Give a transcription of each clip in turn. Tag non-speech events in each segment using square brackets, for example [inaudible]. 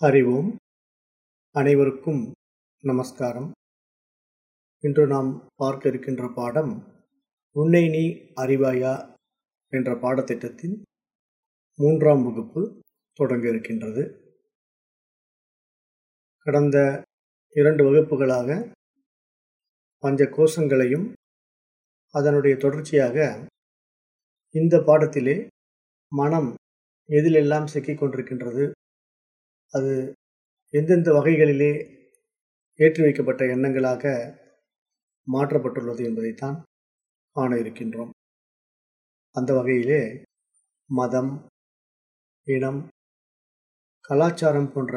அறிவோம். அனைவருக்கும் நமஸ்காரம். இன்று நாம் பார்க்க இருக்கின்ற பாடம் உன்னை நீ அறிவாயா? என்ற பாடத்திட்டத்தின் மூன்றாம் வகுப்பு தொடங்க இருக்கின்றது. கடந்த இரண்டு வகுப்புகளாக பஞ்ச கோஷங்களையும் அதனுடைய தொடர்ச்சியாக இந்த பாடத்திலே மனம் எதிலெல்லாம் சிக்கிக் கொண்டிருக்கின்றது அது எந்தெந்த வகைகளிலே ஏற்றி வைக்கப்பட்ட எண்ணங்களாக மாற்றப்பட்டுள்ளது என்பதைத்தான் காண இருக்கின்றோம். அந்த வகையிலே மதம் இனம் கலாச்சாரம் போன்ற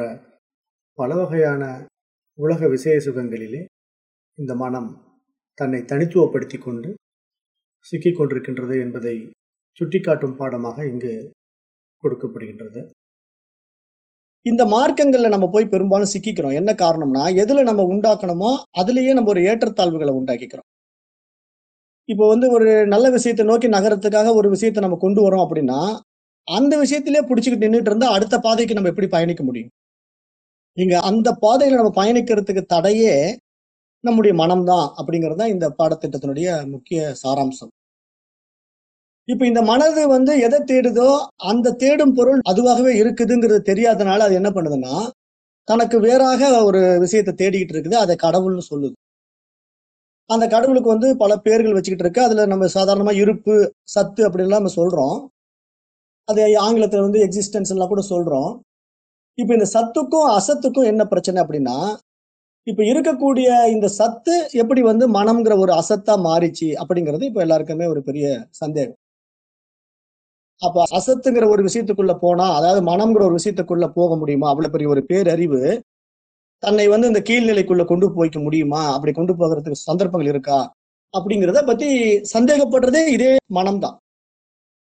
பல வகையான உலக விசேஷ சுகங்களிலே இந்த மனம் தன்னை தனித்துவப்படுத்தி கொண்டு சிக்கிக்கொண்டிருக்கின்றது என்பதை சுட்டிக்காட்டும் பாடமாக இங்கு கொடுக்கப்படுகின்றது. இந்த மார்க்கங்கள்ல நம்ம போய் பெரும்பாலும் சிக்கிக்கிறோம். என்ன காரணம்னா எதுல நம்ம உண்டாக்கணுமோ அதுலயே நம்ம ஒரு ஏற்றத்தாழ்வுகளை உண்டாக்கிக்கிறோம். இப்போ வந்து ஒரு நல்ல விஷயத்தை நோக்கி நகரத்துக்காக ஒரு விஷயத்தை நம்ம கொண்டு வரோம் அப்படின்னா அந்த விஷயத்திலே பிடிச்சிக்கிட்டு நின்றுட்டு இருந்தா அடுத்த பாதைக்கு நம்ம எப்படி பயணிக்க முடியும்? இங்க அந்த பாதையில நம்ம பயணிக்கிறதுக்கு தடையே நம்முடைய மனம்தான் அப்படிங்கிறது தான் இந்த பாடத்திட்டத்தினுடைய முக்கிய சாராம்சம். இப்ப இந்த மனது வந்து எதை தேடுதோ அந்த தேடும் பொருள் அதுவாகவே இருக்குதுங்கிறது தெரியாதனால அது என்ன பண்ணுதுன்னா தனக்கு வேறாக ஒரு விஷயத்தை தேடிக்கிட்டு இருக்குது அதை கடவுள்னு சொல்லுது. அந்த கடவுளுக்கு வந்து பல பேர்கள் வச்சுக்கிட்டு இருக்கு. அதுல நம்ம சாதாரணமா இருப்பு சத்து அப்படின்லாம் நம்ம சொல்றோம். அது ஆங்கிலத்துல வந்து எக்ஸிஸ்டன்ஸ் எல்லாம் கூட சொல்றோம். இப்ப இந்த சத்துக்கும் அசத்துக்கும் என்ன பிரச்சனை அப்படின்னா இப்ப இருக்கக்கூடிய இந்த சத்து எப்படி வந்து மனம்ங்கிற ஒரு அசத்தா மாறிச்சு அப்படிங்கிறது இப்ப எல்லாருக்குமே ஒரு பெரிய சந்தேகம். அப்ப அசத்துங்கிற ஒரு விஷயத்துக்குள்ள போனா அதாவது மனம்ங்கிற ஒரு விஷயத்துக்குள்ள போக முடியுமா? அவ்வளவு பெரிய ஒரு பேரறிவு. தன்னை வந்து இந்த கீழ்நிலைக்குள்ள கொண்டு போய்க்க முடியுமா? அப்படி கொண்டு போகிறதுக்கு சந்தர்ப்பங்கள் இருக்கா? அப்படிங்கிறத பத்தி சந்தேகப்படுறதே இதே மனம்தான்.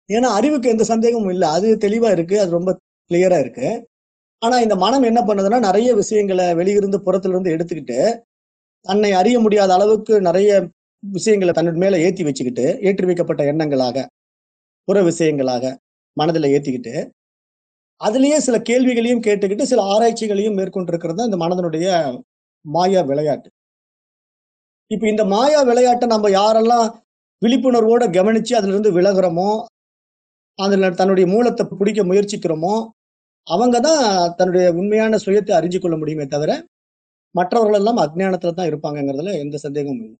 ஏன்னா அறிவுக்கு எந்த சந்தேகமும் இல்லை. அது தெளிவா இருக்கு. அது ரொம்ப கிளியரா இருக்கு. ஆனா இந்த மனம் என்ன பண்ணுதுன்னா நிறைய விஷயங்களை வெளியிருந்து புறத்துல இருந்து எடுத்துக்கிட்டு தன்னை அறிய முடியாத அளவுக்கு நிறைய விஷயங்களை தன்னோட மேல ஏத்தி வச்சுக்கிட்டு ஏற்றி வைக்கப்பட்ட எண்ணங்களாக புற விஷயங்களாக மனதில் ஏற்றிக்கிட்டு அதுலேயே சில கேள்விகளையும் கேட்டுக்கிட்டு சில ஆராய்ச்சிகளையும் மேற்கொண்டிருக்கிறது தான் இந்த மனதனுடைய மாயா விளையாட்டு. இப்போ இந்த மாயா விளையாட்டை நம்ம யாரெல்லாம் விழிப்புணர்வோட கவனித்து அதிலிருந்து இருந்து அதில் தன்னுடைய மூலத்தை பிடிக்க முயற்சிக்கிறோமோ அவங்க தான் தன்னுடைய உண்மையான சுயத்தை அறிஞ்சு கொள்ள முடியுமே தவிர மற்றவர்கள் எல்லாம் தான் இருப்பாங்கங்கிறதுல எந்த சந்தேகமும் இல்லை.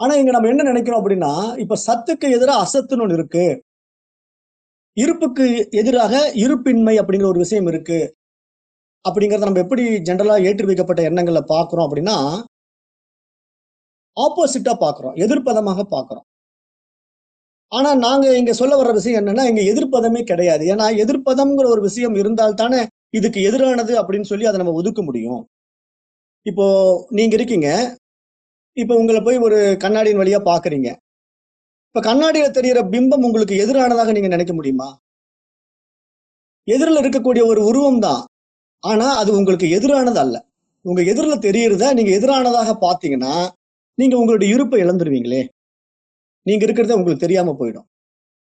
ஆனா இங்க நம்ம என்ன நினைக்கிறோம் அப்படின்னா இப்ப சத்துக்கு எதிராக அசத்துன்னு ஒண்ணு இருக்கு. இருப்புக்கு எதிராக இருப்பின்மை அப்படிங்கிற ஒரு விஷயம் இருக்கு. அப்படிங்கறத நம்ம எப்படி ஜென்ரலா ஏற்றி வைக்கப்பட்ட எண்ணங்களை பாக்குறோம் அப்படின்னா ஆப்போசிட்டா பாக்குறோம் எதிர்ப்பதமாக பாக்குறோம் ஆனா நாங்க இங்க சொல்ல வர்ற விஷயம் என்னன்னா இங்க எதிர்ப்பதமே கிடையாது. ஏன்னா எதிர்ப்பதம்ங்கிற ஒரு விஷயம் இருந்தால் தானே இதுக்கு எதிரானது அப்படின்னு சொல்லி அதை நம்ம ஒதுக்க முடியும். இப்போ நீங்க இருக்கீங்க இப்போ உங்களை போய் ஒரு கண்ணாடியின் வழியா பாக்குறீங்க. இப்ப கண்ணாடியில தெரிகிற பிம்பம் உங்களுக்கு எதிரானதாக நீங்க நினைக்க முடியுமா? எதிரில் இருக்கக்கூடிய ஒரு உருவம் தான். ஆனா அது உங்களுக்கு எதிரானது அல்ல. உங்க எதிரில் தெரியறத நீங்க எதிரானதாக பார்த்தீங்கன்னா நீங்க உங்களுடைய இருப்பை இழந்துருவீங்களே. நீங்க இருக்கிறத உங்களுக்கு தெரியாம போயிடும்.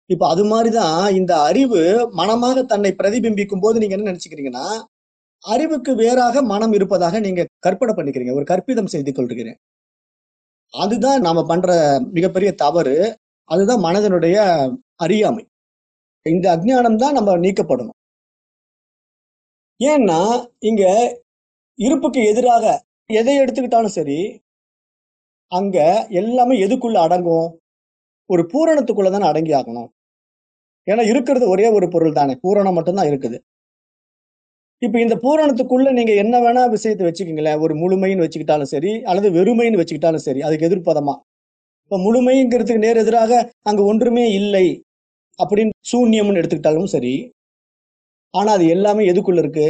இப்ப அது மாதிரிதான் இந்த அறிவு மனமாக தன்னை பிரதிபிம்பிக்கும் போது நீங்க என்ன நினைச்சுக்கிறீங்கன்னா அறிவுக்கு வேறாக மனம் இருப்பதாக நீங்க கற்பனை பண்ணிக்கிறீங்க. ஒரு கற்பிதம் செய்து கொள்கிறேன். அதுதான் நாம பண்ற மிகப்பெரிய தவறு. அதுதான் மனதனுடைய அறியாமை. இந்த அஜ்ஞானம் தான் நம்ம நீக்கப்படணும். ஏன்னா இங்க இருப்புக்கு எதிராக எதை எடுத்துக்கிட்டாலும் சரி அங்க எல்லாமே எதுக்குள்ள அடங்கும்? ஒரு பூரணத்துக்குள்ள தானே அடங்கி ஆகணும் ஏன்னா இருக்கிறது ஒரே ஒரு பொருள் தானே பூரணம் மட்டும்தான் இருக்குது. இப்ப இந்த பூரணத்துக்குள்ள நீங்க என்ன வேணா விஷயத்தை வச்சுக்கீங்களேன். ஒரு முழுமைன்னு வச்சுக்கிட்டாலும் சரி அல்லது வெறுமைன்னு வச்சுக்கிட்டாலும் சரி அதுக்கு எதிர்ப்பதமா? இப்ப முழுமைங்கிறதுக்கு நேர் எதிராக அங்க ஒன்றுமே இல்லை அப்படின்னு சூன்யம்னு எடுத்துக்கிட்டாலும் சரி ஆனா அது எல்லாமே எதுக்குள்ள இருக்கு?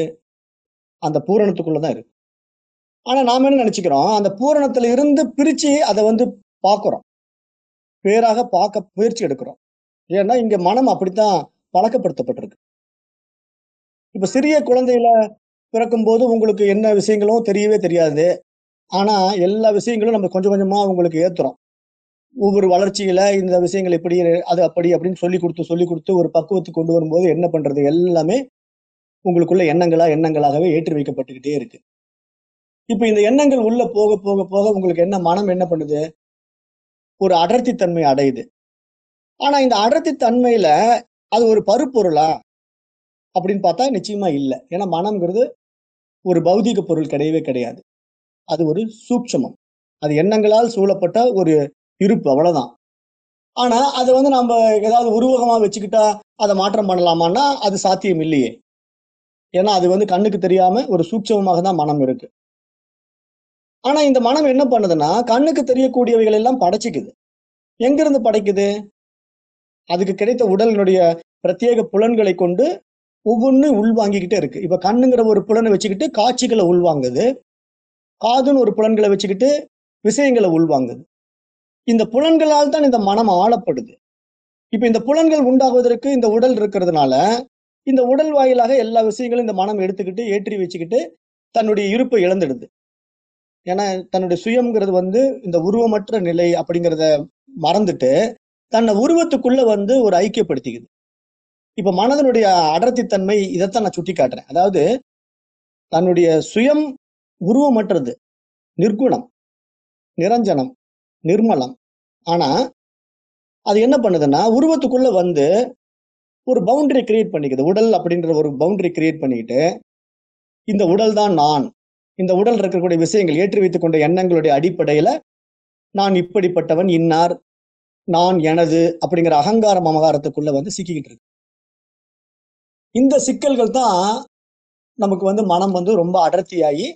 அந்த பூரணத்துக்குள்ளதான் இருக்கு. ஆனா நாம என்ன நினைச்சுக்கிறோம்? அந்த பூரணத்துல இருந்து பிரிச்சு அதை வந்து பாக்குறோம் பேராக பார்க்க முயற்சி எடுக்கிறோம். ஏன்னா இங்க மனம் அப்படித்தான் பழக்கப்படுத்தப்பட்டிருக்கு. இப்ப சிறிய குழந்தையில பிறக்கும் போது உங்களுக்கு என்ன விஷயங்களும் தெரியவே தெரியாது. ஆனா எல்லா விஷயங்களும் நம்ம கொஞ்சம் கொஞ்சமா உங்களுக்கு ஏத்துறோம். ஒவ்வொரு வளர்ச்சியில இந்த விஷயங்கள் எப்படி அது அப்படி அப்படின்னு சொல்லி கொடுத்து சொல்லி கொடுத்து ஒரு பக்குவத்துக்கு கொண்டு வரும்போது என்ன பண்றது? எல்லாமே உங்களுக்குள்ள எண்ணங்களா எண்ணங்களாகவே ஏற்றி வைக்கப்பட்டுக்கிட்டே இருக்கு. இப்போ இந்த எண்ணங்கள் உள்ள போக போக போக உங்களுக்கு என்ன மனம் என்ன பண்ணுது? ஒரு அடர்த்தி தன்மை அடையுது. ஆனா இந்த அடர்த்தி தன்மையில அது ஒரு பருப்பொருளா? அப்படின்னு பார்த்தா நிச்சயமா இல்லை. ஏன்னா மனம்ங்கிறது ஒரு பௌதிக பொருள் கிடையவே கிடையாது. அது ஒரு சூட்சமம். அது எண்ணங்களால் சூழப்பட்ட ஒரு இருப்பு அவ்வளவுதான். ஆனா அதை வந்து நம்ம ஏதாவது உருவகமா வச்சுக்கிட்டா அதை மாற்றம் பண்ணலாமான்னா அது சாத்தியம் இல்லையே. ஏன்னா அது வந்து கண்ணுக்கு தெரியாம ஒரு சூட்சமமாக தான் மனம் இருக்கு. ஆனா இந்த மனம் என்ன பண்ணுதுன்னா கண்ணுக்கு தெரியக்கூடியவைகள் எல்லாம் படைச்சிக்குது. எங்கிருந்து படைக்குது? அதுக்கு கிடைத்த உடலினுடைய பிரத்யேக புலன்களை கொண்டு ஒவ்வொன்றும் உள்வாங்கிக்கிட்டே இருக்கு. இப்ப கண்ணுங்கிற ஒரு புலனை வச்சுக்கிட்டு காட்சிகளை உள்வாங்குது. காதுன்னு ஒரு புலன்களை வச்சுக்கிட்டு விஷயங்களை உள்வாங்குது. இந்த புலன்களால் தான் இந்த மனம் ஆளப்படுது. இப்ப இந்த புலன்கள் உண்டாகுவதற்கு இந்த உடல் இருக்கிறதுனால இந்த உடல் வாயிலாக எல்லா விஷயங்களும் இந்த மனம் எடுத்துக்கிட்டு ஏற்றி வச்சுக்கிட்டு தன்னுடைய இருப்பை இழந்துடுது. ஏன்னா தன்னுடைய சுயம்ங்கிறது வந்து இந்த உருவமற்ற நிலை அப்படிங்கிறத மறந்துட்டு தன்னை உருவத்துக்குள்ள வந்து ஒரு ஐக்கியப்படுத்திக்குது. இப்ப மனதனுடைய அடர்த்தி தன்மை இதைத்தான் நான் சுட்டி காட்டுறேன் அதாவது தன்னுடைய சுயம் உருவமற்றது. நிர்குணம் நிரஞ்சனம் நிர்மலம். ஆனா அது என்ன பண்ணுதுன்னா உருவத்துக்குள்ள வந்து ஒரு பவுண்டரி கிரியேட் பண்ணிக்குது. உடல் அப்படின்ற ஒரு பவுண்டரி கிரியேட் பண்ணிக்கிட்டு இந்த உடல் தான் நான். இந்த உடல் இருக்கக்கூடிய விஷயங்கள் ஏற்றி வைத்துக் கொண்ட எண்ணங்களுடைய அடிப்படையில நான் இப்படிப்பட்டவன் இன்னார் நான் எனது அப்படிங்கிற அகங்காரம் அமகாரத்துக்குள்ள வந்து சிக்கிக்கிட்டு இருக்கு. இந்த சிக்கல்கள் தான் நமக்கு வந்து மனம் வந்து ரொம்ப அடர்த்தியாகி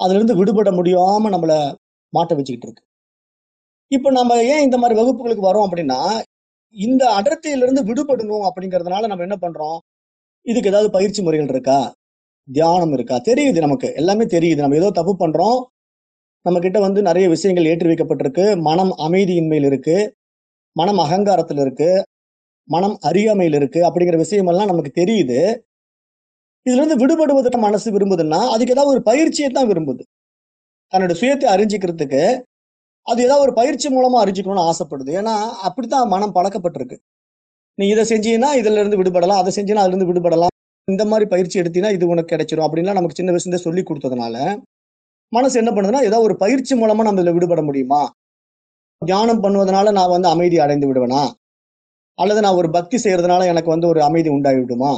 அதுலேருந்து விடுபட முடியாம நம்மளை மாட்ட வச்சுக்கிட்டு இருக்கு. இப்போ நம்ம ஏன் இந்த மாதிரி வகுப்புகளுக்கு வரோம் அப்படின்னா இந்த அடர்த்தியிலிருந்து விடுபடணும் அப்படிங்கிறதுனால நம்ம என்ன பண்றோம்? இதுக்கு ஏதாவது பயிற்சி முறைகள் இருக்கா? தியானம் இருக்கா? தெரியுது நமக்கு. எல்லாமே தெரியுது. நம்ம ஏதோ தப்பு பண்றோம். நம்ம கிட்ட வந்து நிறைய விஷயங்கள் ஏற்றி வைக்கப்பட்டிருக்கு மனம் அமைதியின்மையில் இருக்கு. மனம் அகங்காரத்தில் இருக்கு. மனம் அறியாமையில் இருக்கு அப்படிங்கிற விஷயமெல்லாம் நமக்கு தெரியுது. இதுல இருந்து விடுபடுவதற்கு மனசு விரும்புதுன்னா அதுக்கு ஏதாவது ஒரு பயிற்சியை தான் விரும்புது. தன்னோட சுயத்தை அறிஞ்சிக்கிறதுக்கு அது ஏதாவது ஒரு பயிற்சி மூலமா அறிஞ்சிக்கணும்னு ஆசைப்படுது. ஏன்னா அப்படித்தான் மனம் பழக்கப்பட்டிருக்கு. நீ இதை செஞ்சீங்கன்னா இதுல இருந்து விடுபடலாம். அதை செஞ்சீங்கன்னா அதுல இருந்து விடுபடலாம். இந்த மாதிரி பயிற்சி எடுத்தீங்கன்னா இது உனக்கு கிடைச்சிரும் அப்படின்லாம் நமக்கு சின்ன வயசுல சொல்லி கொடுத்ததுனால மனசு என்ன பண்ணுதுன்னா ஏதாவது ஒரு பயிற்சி மூலமா நம்ம இதுல விடுபட முடியுமா? தியானம் பண்ணுவதனால நான் வந்து அமைதி அடைந்து விடுவேனா? அல்லது நான் ஒரு பக்தி செய்யறதுனால எனக்கு வந்து ஒரு அமைதி உண்டாகிவிடுமா?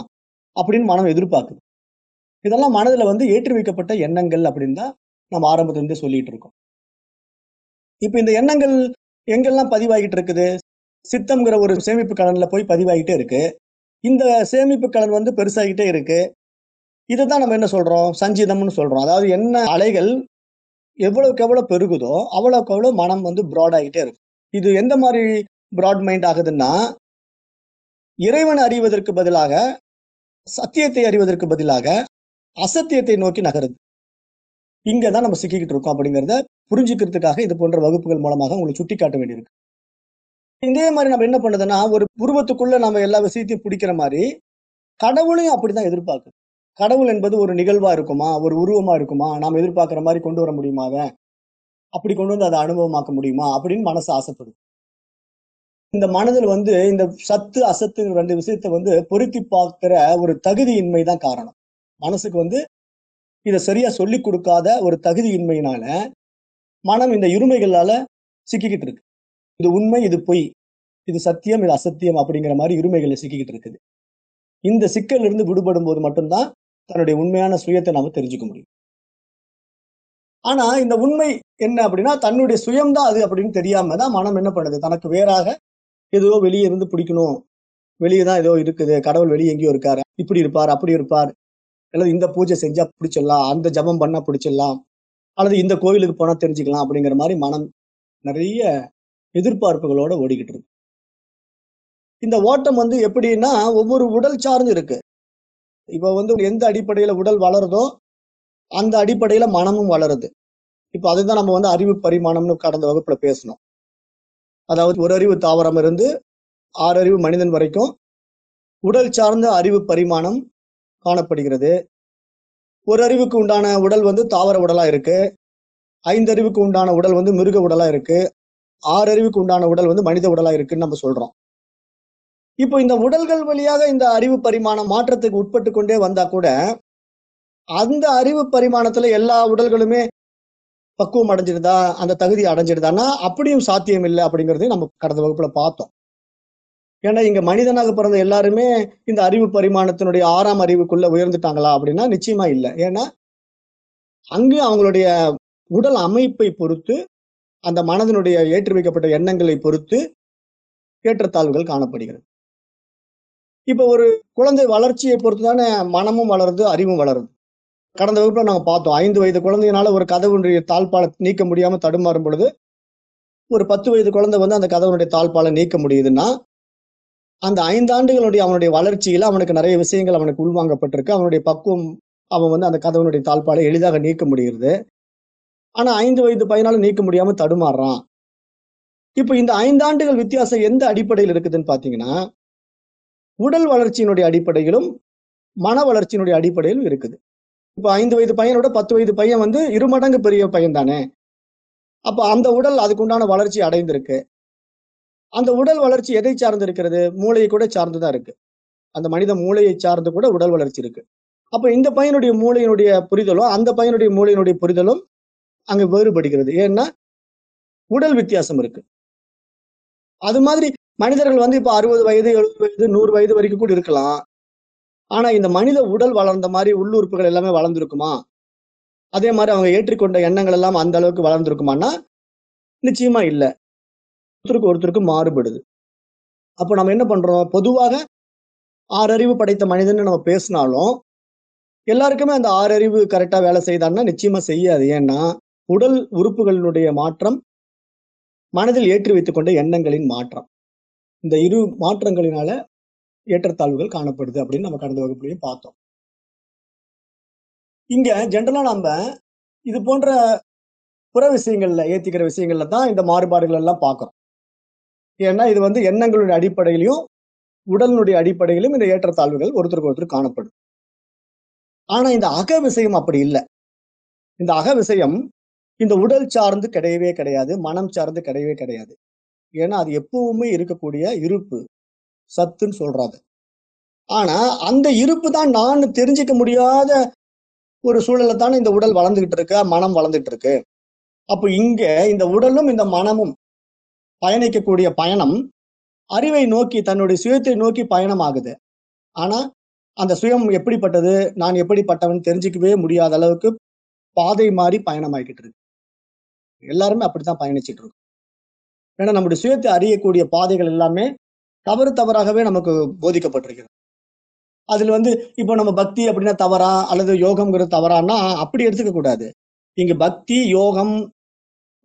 அப்படின்னு மனம் எதிர்பார்க்குது. இதெல்லாம் மனதில் வந்து ஏற்றி வைக்கப்பட்ட எண்ணங்கள் அப்படின்னு தான் நம்ம ஆரம்பத்துலேருந்து சொல்லிட்டு இருக்கோம். இப்போ இந்த எண்ணங்கள் எங்கெல்லாம் பதிவாகிட்டு இருக்குது? சித்தம்ங்கிற ஒரு சேமிப்பு கடனில் போய் பதிவாகிட்டே இருக்கு. இந்த சேமிப்பு கடன் வந்து பெருசாகிட்டே இருக்கு. இதை தான் நம்ம என்ன சொல்றோம்? சஞ்சிதம்னு சொல்றோம். அதாவது என்ன அலைகள் எவ்வளவுக்கு எவ்வளோ பெருகுதோ அவ்வளோக்கு அவ்வளோ மனம் வந்து ப்ராட் ஆகிட்டே இருக்கும் இது எந்த மாதிரி ப்ராட் மைண்ட் ஆகுதுன்னா இறைவன் அறிவதற்கு பதிலாக சத்தியத்தை அறிவதற்கு பதிலாக அசத்தியத்தை நோக்கி நகருது. இங்க தான் நம்ம சிக்கிக்கிட்டு இருக்கோம் அப்படிங்கிறத புரிஞ்சுக்கிறதுக்காக இது போன்ற வகுப்புகள் மூலமாக உங்களுக்கு சுட்டி காட்ட வேண்டியிருக்கு. இதே மாதிரி நம்ம என்ன பண்ணுதுன்னா ஒரு உருவத்துக்குள்ள நம்ம எல்லா விஷயத்தையும் பிடிக்கிற மாதிரி கடவுளையும் அப்படிதான் எதிர்பார்க்குது. கடவுள் என்பது ஒரு நிகழ்வா இருக்குமா? ஒரு உருவமா இருக்குமா? நாம் எதிர்பார்க்கிற மாதிரி கொண்டு வர முடியுமா அதை அப்படி கொண்டு வந்து அதை அனுபவமாக்க முடியுமா? அப்படின்னு மனசு ஆசைப்படுது. இந்த மனதில் வந்து இந்த சத்து அசத்துங்கிற ரெண்டு விஷயத்தை வந்து பொருத்தி பார்க்கிற ஒரு தகுதியின்மை தான் காரணம். மனசுக்கு வந்து இதை சரியா சொல்லி கொடுக்காத ஒரு தகுதியின்மையினால மனம் இந்த இருமைகளால சிக்கிக்கிட்டு இருக்கு. இது உண்மை இது பொய். இது சத்தியம் இது அசத்தியம் அப்படிங்கிற மாதிரி இருமைகளை சிக்கிக்கிட்டு இருக்குது. இந்த சிக்கல் இருந்து விடுபடும் போது மட்டும்தான் தன்னுடைய உண்மையான சுயத்தை நாம தெரிஞ்சுக்க முடியும். ஆனா இந்த உண்மை என்ன அப்படின்னா தன்னுடைய சுயம்தான் அது அப்படின்னு தெரியாம தான் மனம் என்ன பண்ணுது? தனக்கு வேறாக ஏதோ வெளியே இருந்து பிடிக்கணும். வெளியே தான் ஏதோ இருக்குது. கடவுள் வெளியே எங்கேயோ இருக்காரு. இப்படி இருப்பார் அப்படி இருப்பார். அல்லது இந்த பூஜை செஞ்சா பிடிச்சிடலாம். அந்த ஜபம் பண்ணா பிடிச்சிடலாம். அல்லது இந்த கோவிலுக்கு போனா தெரிஞ்சுக்கலாம் அப்படிங்கிற மாதிரி மனம் நிறைய எதிர்பார்ப்புகளோட ஓடிக்கிட்டு இருக்கு. இந்த ஓட்டம் வந்து எப்படின்னா ஒவ்வொரு உடல் சார்ந்து இருக்கு. இப்போ வந்து எந்த அடிப்படையில உடல் வளருதோ அந்த அடிப்படையில மனமும் வளருது. இப்போ அதுதான் நம்ம வந்து அறிவு பரிமாணம்னு கடந்த வகுப்புல பேசணும் அதாவது ஒரு அறிவு தாவரம் இருந்து ஆறு அறிவு மனிதன் வரைக்கும் உடல் சார்ந்த அறிவு பரிமாணம் காணப்படுகிறது. ஒரு அறிவுக்கு உண்டான உடல் வந்து தாவர உடலாக இருக்கு. ஐந்து அறிவுக்கு உண்டான உடல் வந்து மிருக உடலாக இருக்கு. ஆறு அறிவுக்கு உண்டான உடல் வந்து மனித உடலாக இருக்குன்னு நம்ம சொல்றோம். இப்போ இந்த உடல்கள் வழியாக இந்த அறிவு பரிமாணம் மாற்றத்துக்கு உட்பட்டு கொண்டே வந்தா கூட அந்த அறிவு பரிமாணத்துல எல்லா உடல்களுமே பக்குவம் அடைஞ்சிருதா அந்த தகுதி அடைஞ்சிருதான்னா அப்படியும் சாத்தியம் இல்லை அப்படிங்கிறதையும் நம்ம கடந்த வகுப்புல பார்த்தோம். ஏன்னா இங்க மனிதனாக பிறந்த எல்லாருமே இந்த அறிவு பரிமாணத்தினுடைய ஆறாம் அறிவுக்குள்ள உயர்ந்துட்டாங்களா அப்படின்னா நிச்சயமா இல்லை. ஏன்னா அங்கு அவங்களுடைய உடல் அமைப்பை பொறுத்து அந்த மனதினுடைய ஏற்றி வைக்கப்பட்ட எண்ணங்களை பொறுத்து ஏற்றத்தாழ்வுகள் காணப்படுகிறது. இப்ப ஒரு குழந்தை வளர்ச்சியை பொறுத்து தானே மனமும் வளருது அறிவும் வளருது. கடந்த வகுப்புல நாங்க பார்த்தோம். ஐந்து வயது குழந்தையினால ஒரு கதவுடைய தாழ்பாலை நீக்க முடியாம தடுமாறும் பொழுது ஒரு பத்து வயது குழந்தை வந்து அந்த கதவுடைய தாழ்பாலை நீக்க முடியுதுன்னா அந்த ஐந்தாண்டுகளுடைய அவனுடைய வளர்ச்சியில அவனுக்கு நிறைய விஷயங்கள் அவனுக்கு உள்வாங்கப்பட்டிருக்கு. அவனுடைய பக்குவம் அவன் வந்து அந்த கதவனுடைய தாழ்பாலை எளிதாக நீக்க முடிகிறது ஆனா ஐந்து வயது பையனால நீக்க முடியாம தடுமாறுறான். இப்ப இந்த ஐந்தாண்டுகள் வித்தியாசம் எந்த அடிப்படையில் இருக்குதுன்னு பாத்தீங்கன்னா உடல் வளர்ச்சியினுடைய அடிப்படையிலும் மன வளர்ச்சியினுடைய அடிப்படையிலும் இருக்குது. இப்ப ஐந்து வயது பையனோட பத்து வயது பையன் வந்து இருமடங்கு பெரிய பையன் தானே? அப்போ அந்த உடல் அதுக்குண்டான வளர்ச்சி அடைந்திருக்கு. அந்த உடல் வளர்ச்சி எதை சார்ந்து இருக்கிறது மூளையை கூட சார்ந்துதான் இருக்கு. அந்த மனித மூளையை சார்ந்து கூட உடல் வளர்ச்சி இருக்கு. அப்போ இந்த பையனுடைய மூளையினுடைய புரிதலும் அந்த பையனுடைய மூளையினுடைய புரிதலும் அங்க வேறுபடுகிறது. ஏன்னா உடல் வித்தியாசம் இருக்கு. அது மாதிரி மனிதர்கள் வந்து இப்போ அறுபது வயது எழுபது வயது நூறு வயது வரைக்கும் கூட இருக்கலாம். ஆனா இந்த மனித உடல் வளர்ந்த மாதிரி உள்ளுறுப்புகள் எல்லாமே வளர்ந்துருக்குமா? அதே மாதிரி அவங்க ஏற்றிக்கொண்ட எண்ணங்கள் எல்லாம் அந்த அளவுக்கு வளர்ந்துருக்குமான்னா நிச்சயமா இல்லை. ஒருத்தருக்கு ஒருத்தருக்கு மாறுபடுது. அப்போ நம்ம என்ன பண்றோம்? பொதுவாக ஆறறிவு படைத்த மனிதன் நம்ம பேசினாலும் எல்லாருக்குமே அந்த ஆறறிவு கரெக்டா வேலை செய்தான்னா நிச்சயமா செய்யாது. ஏன்னா உடல் உறுப்புகளினுடைய மாற்றம் மனதில் ஏற்றி வைத்துக்கொண்ட எண்ணங்களின் மாற்றம். இந்த இரு மாற்றங்களினால ஏற்றத்தாழ்வுகள் காணப்படுது அப்படின்னு நம்ம கடந்த வகுப்புலையும் பார்த்தோம். இங்க ஜென்ரலா நம்ம இது போன்ற புற விஷயங்கள்ல ஏத்திக்கிற விஷயங்கள்ல தான் இந்த மாறுபாடுகள் எல்லாம் பார்க்கறோம். ஏன்னா இது வந்து எண்ணங்களுடைய அடிப்படையிலையும் உடலினுடைய அடிப்படையிலும் இந்த ஏற்றத்தாழ்வுகள் ஒருத்தருக்கு ஒருத்தர் காணப்படும். ஆனா இந்த அக விஷயம் அப்படி இல்லை. இந்த அக விஷயம் இந்த உடல் சார்ந்து கிடையவே கிடையாது மனம் சார்ந்து கிடையவே கிடையாது. ஏன்னா அது எப்பவுமே இருக்கக்கூடிய இருப்பு. சத்துன்னு சொல்றாங்க. ஆனா அந்த இருப்பு தான் நான் தெரிஞ்சுக்க முடியாத ஒரு சூழல்ல தானே இந்த உடல் வளர்ந்துகிட்டு இருக்கு மனம் வளர்ந்துட்டு இருக்கு. அப்போ இங்க இந்த உடலும் இந்த மனமும் பயணிக்கக்கூடிய பயணம் அறிவை நோக்கி தன்னுடைய சுயத்தை நோக்கி பயணம் ஆகுது ஆனா அந்த சுயம் எப்படிப்பட்டது நான் எப்படிப்பட்டவன் தெரிஞ்சிக்கவே முடியாத அளவுக்கு பாதை மாறி பயணம் ஆகிக்கிட்டு இருக்கு. எல்லாருமே அப்படித்தான் பயணிச்சுட்டு இருக்கோம். ஏன்னா நம்முடைய சுயத்தை அறியக்கூடிய பாதைகள் எல்லாமே தவறு தவறாகவே நமக்கு போதிக்கப்பட்டிருக்கிறது. அதில் வந்து இப்போ நம்ம பக்தி அப்படின்னா தவறா அல்லது யோகம்ங்கிறது தவறான்னா அப்படி எடுத்துக்க கூடாது. இங்க பக்தி யோகம்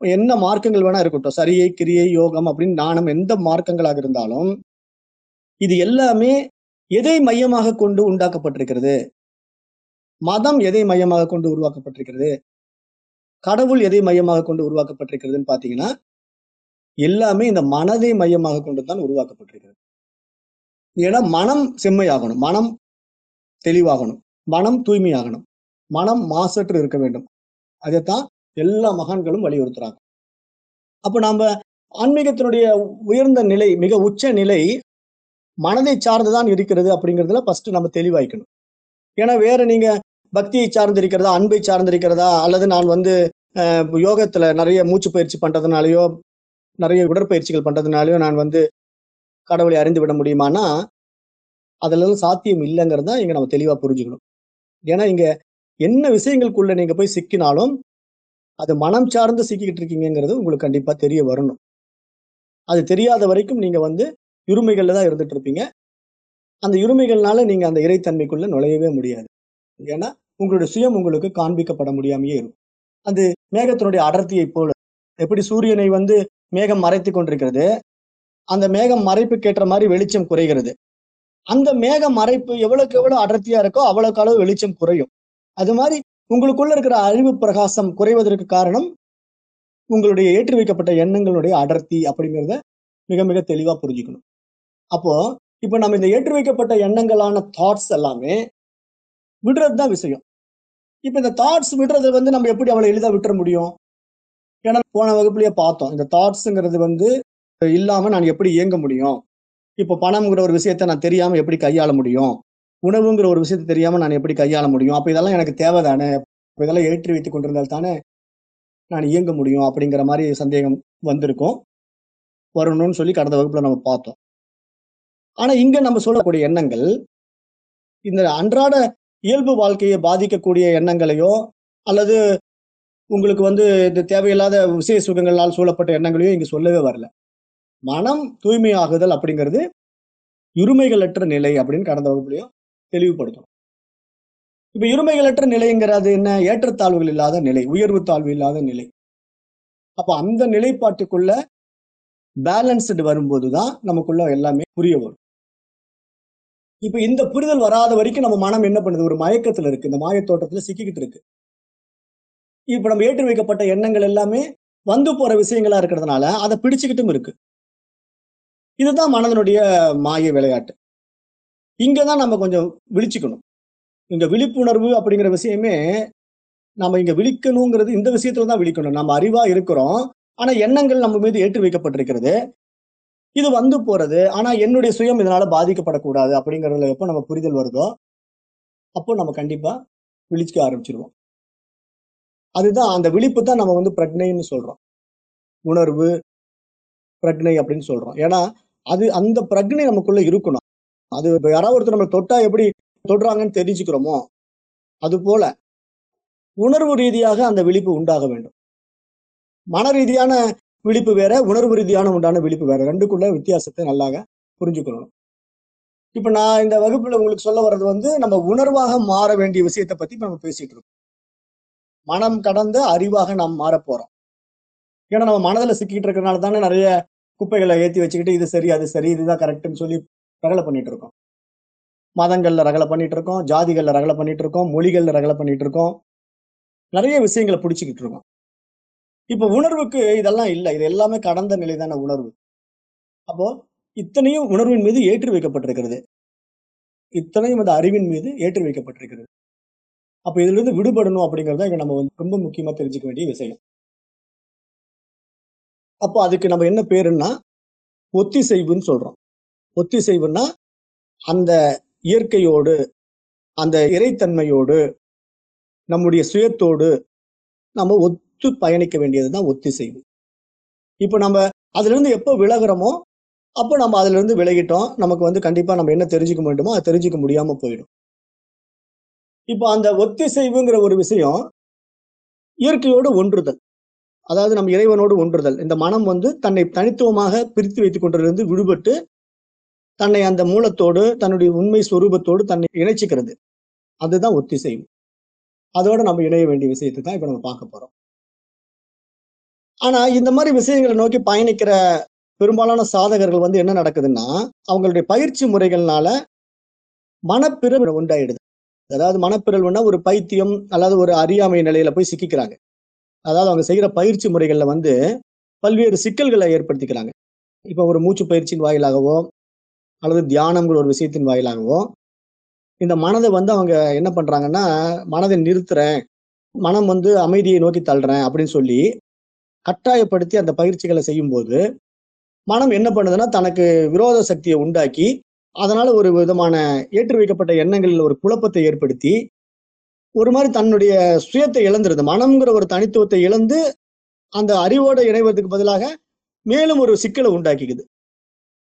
என்ன மார்க்கங்கள் வேணா இருக்கட்டும். சரியை கிரியை யோகம் அப்படின்னு நாணம் எந்த மார்க்கங்களாக இருந்தாலும் இது எல்லாமே எதை மையமாக கொண்டு உண்டாக்கப்பட்டிருக்கிறது? மதம் எதை மையமாக கொண்டு உருவாக்கப்பட்டிருக்கிறது? கடவுள் எதை மையமாக கொண்டு உருவாக்கப்பட்டிருக்கிறதுன்னு பாத்தீங்கன்னா எல்லாமே இந்த மனதை மையமாக கொண்டு தான் உருவாக்கப்பட்டிருக்கிறது. ஏன்னா மனம் செம்மையாகணும். மனம் தெளிவாகணும். மனம் தூய்மையாகணும். மனம் மாசற்று இருக்க வேண்டும். அதைத்தான் எல்லா மகான்களும் வலியுறுத்துறாங்க. அப்ப நாம ஆன்மீகத்தினுடைய உயர்ந்த நிலை மிக உச்ச நிலை மனதை சார்ந்துதான் இருக்கிறது அப்படிங்கிறதுல ஃபர்ஸ்ட் நம்ம தெளிவாய்க்கணும். ஏன்னா வேற நீங்க பக்தியை சார்ந்து இருக்கிறதா அன்பை சார்ந்து இருக்கிறதா அல்லது நான் வந்து யோகத்துல நிறைய மூச்சு பயிற்சி பண்றதுனாலயோ நிறைய உடற்பயிற்சிகள் பண்ணுறதுனாலையும் நான் வந்து கடவுளை அறிந்து விட முடியுமானா அதெல்லாம் சாத்தியம் இல்லைங்கிறது தான் இங்கே நம்ம தெளிவாக புரிஞ்சுக்கணும். ஏன்னா இங்கே என்ன விஷயங்களுக்குள்ளே நீங்கள் போய் சிக்கினாலும் அது மனம் சார்ந்து சிக்கிக்கிட்டு இருக்கீங்கிறது உங்களுக்கு கண்டிப்பாக தெரிய வரணும். அது தெரியாத வரைக்கும் நீங்கள் வந்து இருமைகளில் தான் இருந்துட்டு இருப்பீங்க. அந்த இருமைகள்னால நீங்கள் அந்த இறைத்தன்மைக்குள்ளே நுழையவே முடியாது. ஏன்னா உங்களுடைய சுயம் உங்களுக்கு காண்பிக்கப்பட முடியாமையே இருக்கும். அது மேகத்தினுடைய அடர்த்தியை போல. எப்படி சூரியனை வந்து மேகம் மறைத்து கொண்டிருக்கிறது. அந்த மேகம் மறைப்புக்கேற்ற மாதிரி வெளிச்சம் குறைகிறது. அந்த மேக மறைப்பு எவ்வளவுக்கு எவ்வளவு அடர்த்தியா இருக்கோ அவ்வளவுக்கு அளவு வெளிச்சம் குறையும். அது மாதிரி உங்களுக்குள்ள இருக்கிற அறிவு பிரகாசம் குறைவதற்கு காரணம் உங்களுடைய ஏற்றி வைக்கப்பட்ட எண்ணங்களுடைய அடர்த்தி அப்படிங்கிறத மிக மிக தெளிவா புரிஞ்சுக்கணும். அப்போ இப்போ நம்ம இந்த ஏற்றி வைக்கப்பட்ட எண்ணங்களான தாட்ஸ் எல்லாமே விடுறது தான் விஷயம். இப்போ இந்த தாட்ஸ் விடுறதை வந்து நம்ம எப்படி அவ்வளவு எளிதா விட்டுற முடியும்? ஏன்னா போன வகுப்புலயே பார்த்தோம் இந்த தாட்ஸுங்கிறது வந்து இல்லாம நான் எப்படி இயங்க முடியும்? இப்போ பணம்ங்கிற ஒரு விஷயத்த நான் தெரியாம எப்படி கையாள முடியும்? உணவுங்கிற ஒரு விஷயத்தை தெரியாம நான் எப்படி கையாள முடியும்? அப்ப இதெல்லாம் எனக்கு தேவைதானே? இப்போ இதெல்லாம் ஏற்றி வைத்துக் கொண்டிருந்தால் தானே நான் இயங்க முடியும் அப்படிங்கிற மாதிரி சந்தேகம் வந்திருக்கும். வரணும்னு சொல்லி கடந்த வகுப்புல நம்ம பார்த்தோம். ஆனா இங்க நம்ம சொல்லக்கூடிய எண்ணங்கள் இந்த அன்றாட இயல்பு வாழ்க்கையை பாதிக்கக்கூடிய எண்ணங்களையோ அல்லது உங்களுக்கு வந்து இந்த தேவையில்லாத விசேஷ சுகங்களால் சூழப்பட்ட எண்ணங்களையும் இங்க சொல்லவே வரல. மனம் தூய்மையாகுதல் அப்படிங்கிறது இருமைகளற்ற நிலை அப்படின்னு கடந்த வகுப்புலையும் தெளிவுபடுத்தணும். இப்ப இருமைகளற்ற நிலைங்கிறது என்ன? ஏற்றத்தாழ்வுகள் இல்லாத நிலை உயர்வு தாழ்வு இல்லாத நிலை. அப்ப அந்த நிலைப்பாட்டுக்குள்ள பேலன்ஸ்டு வரும்போதுதான் நமக்குள்ள எல்லாமே புரிய வரும். இப்ப இந்த புரிதல் வராத வரைக்கும் நம்ம மனம் என்ன பண்ணுது? ஒரு மயக்கத்துல இருக்கு. இந்த மாயத்தோட்டத்துல சிக்கிக்கிட்டு இருக்கு. இப்ப நம்ம ஏற்றி வைக்கப்பட்ட எண்ணங்கள் எல்லாமே வந்து போற விஷயங்களா இருக்கிறதுனால அதை பிடிச்சுக்கிட்டும் இருக்கு. இதுதான் மனதனுடைய மாய விளையாட்டு. இங்கதான் நம்ம கொஞ்சம் விழிச்சுக்கணும். இங்க விழிப்புணர்வு அப்படிங்கிற விஷயமே நம்ம இங்க விழிக்கணுங்கிறது இந்த விஷயத்துல தான் விழிக்கணும். நம்ம அறிவா இருக்கிறோம். ஆனா எண்ணங்கள் நம்ம மீது ஏற்றி வைக்கப்பட்டிருக்கிறது. இது வந்து போறது. ஆனா என்னுடைய சுயம் இதனால பாதிக்கப்படக்கூடாது அப்படிங்கறதுல எப்போ நம்ம புரிதல் வருதோ அப்போ நம்ம கண்டிப்பா விழிச்சுக்க ஆரம்பிச்சிருவோம். அதுதான் அந்த விழிப்பு தான் நம்ம வந்து பிரக்னைன்னு சொல்றோம். உணர்வு பிரக்னை அப்படின்னு சொல்றோம். ஏன்னா அது அந்த பிரக்னை நமக்குள்ள இருக்கணும். அது இப்போ யாராவது ஒருத்தர் நம்ம தொட்டா எப்படி தொடுறாங்கன்னு தெரிஞ்சுக்கிறோமோ அது போல உணர்வு ரீதியாக அந்த விழிப்பு உண்டாக வேண்டும். மன ரீதியான விழிப்பு வேற உணர்வு ரீதியான உண்டான விழிப்பு வேற. ரெண்டுக்குள்ள வித்தியாசத்தை நல்லாக புரிஞ்சுக்கணும். இப்ப நான் இந்த வகுப்புல உங்களுக்கு சொல்ல வர்றது வந்து நம்ம உணர்வாக மாற வேண்டிய விஷயத்தை பத்தி நம்ம பேசிட்டு இருக்கோம். மனம் கடந்த அறிவாக நாம் மாறப்போறோம் ஏன்னா நம்ம மனதில் சிக்கிட்டு இருக்கிறனால தானே நிறைய குப்பைகளை ஏற்றி வச்சுக்கிட்டு இது சரி அது சரி இதுதான் கரெக்டுன்னு சொல்லி ரகலை பண்ணிட்டு இருக்கோம். மதங்களில் ரகலை பண்ணிட்டு இருக்கோம் ஜாதிகளில் ரகலை பண்ணிட்டு இருக்கோம் மொழிகளில் ரகலை பண்ணிட்டு இருக்கோம். நிறைய விஷயங்களை பிடிச்சிக்கிட்டு இருக்கோம். இப்போ உணர்வுக்கு இதெல்லாம் இல்லை. இது எல்லாமே கடந்த நிலைதான உணர்வு. அப்போ இத்தனையும் உணர்வின் மீது ஏற்றி வைக்கப்பட்டிருக்கிறது. இத்தனையும் அந்த அறிவின் மீது ஏற்றி வைக்கப்பட்டிருக்கிறது. அப்ப இதுல இருந்து விடுபடணும் அப்படிங்கறத இங்க நம்ம வந்து ரொம்ப முக்கியமா தெரிஞ்சுக்க வேண்டிய விஷயம். அப்போ அதுக்கு நம்ம என்ன பேருன்னா ஒத்திசைவுன்னு சொல்றோம். ஒத்திசைவுன்னா அந்த இயற்கையோடு அந்த இறைத்தன்மையோடு நம்முடைய சுயத்தோடு நம்ம ஒத்து பயணிக்க வேண்டியதுதான் ஒத்திசைவு. இப்போ நம்ம அதுலேருந்து எப்போ விலகுறோமோ அப்போ நம்ம அதுலேருந்து விலகிட்டோம். நமக்கு வந்து கண்டிப்பாக நம்ம என்ன தெரிஞ்சுக்க வேண்டுமோ அதை தெரிஞ்சுக்க முடியாமல் போயிடும். இப்போ அந்த ஒத்திசைவுங்கிற ஒரு விஷயம் இயற்கையோடு ஒன்றுதல். அதாவது நம்ம இறைவனோடு ஒன்றுதல். இந்த மனம் வந்து தன்னை தனித்துவமாக பிரித்து வைத்துக் கொண்டிருந்து விடுபட்டு தன்னை அந்த மூலத்தோடு தன்னுடைய உண்மை ஸ்வரூபத்தோடு தன்னை இணைச்சிக்கிறது. அதுதான் ஒத்திசைவு. அதோட நம்ம இணைய வேண்டிய விஷயத்தை தான் இப்போ நம்ம பார்க்க போறோம். ஆனா இந்த மாதிரி விஷயங்களை நோக்கி பயணிக்கிற பெரும்பாலான சாதகர்கள் வந்து என்ன நடக்குதுன்னா அவங்களுடைய பயிற்சி முறைகள்னால மனப்பிறல் உண்டாயிடுது. அதாவது மனப்பிறழ்வுனா ஒரு பைத்தியம் அல்லது ஒரு அறியாமை நிலையில போய் சிக்கிக்கிறாங்க. அதாவது அவங்க செய்கிற பயிற்சி முறைகளில் வந்து பல்வேறு சிக்கல்களை ஏற்படுத்திக்கிறாங்க. இப்போ ஒரு மூச்சு பயிற்சியின் வாயிலாகவோ அல்லது தியானங்கிற ஒரு விஷயத்தின் வாயிலாகவோ இந்த மனதை வந்து அவங்க என்ன பண்றாங்கன்னா மனதை நிறுத்துறேன் மனம் வந்து அமைதியை நோக்கி தள்ளுறேன் அப்படின்னு சொல்லி கட்டாயப்படுத்தி அந்த பயிற்சிகளை செய்யும்போது மனம் என்ன பண்ணுதுன்னா தனக்கு விரோத சக்தியை உண்டாக்கி அதனால ஒரு விதமான ஏற்றி வைக்கப்பட்ட எண்ணங்களில் ஒரு குழப்பத்தை ஏற்படுத்தி ஒரு மாதிரி தன்னுடைய சுயத்தை இழந்துருது. மனம்ங்கிற ஒரு தனித்துவத்தை இழந்து அந்த அறிவோட இணைவதற்கு பதிலாக மேலும் ஒரு சிக்கலை உண்டாக்கிக்குது.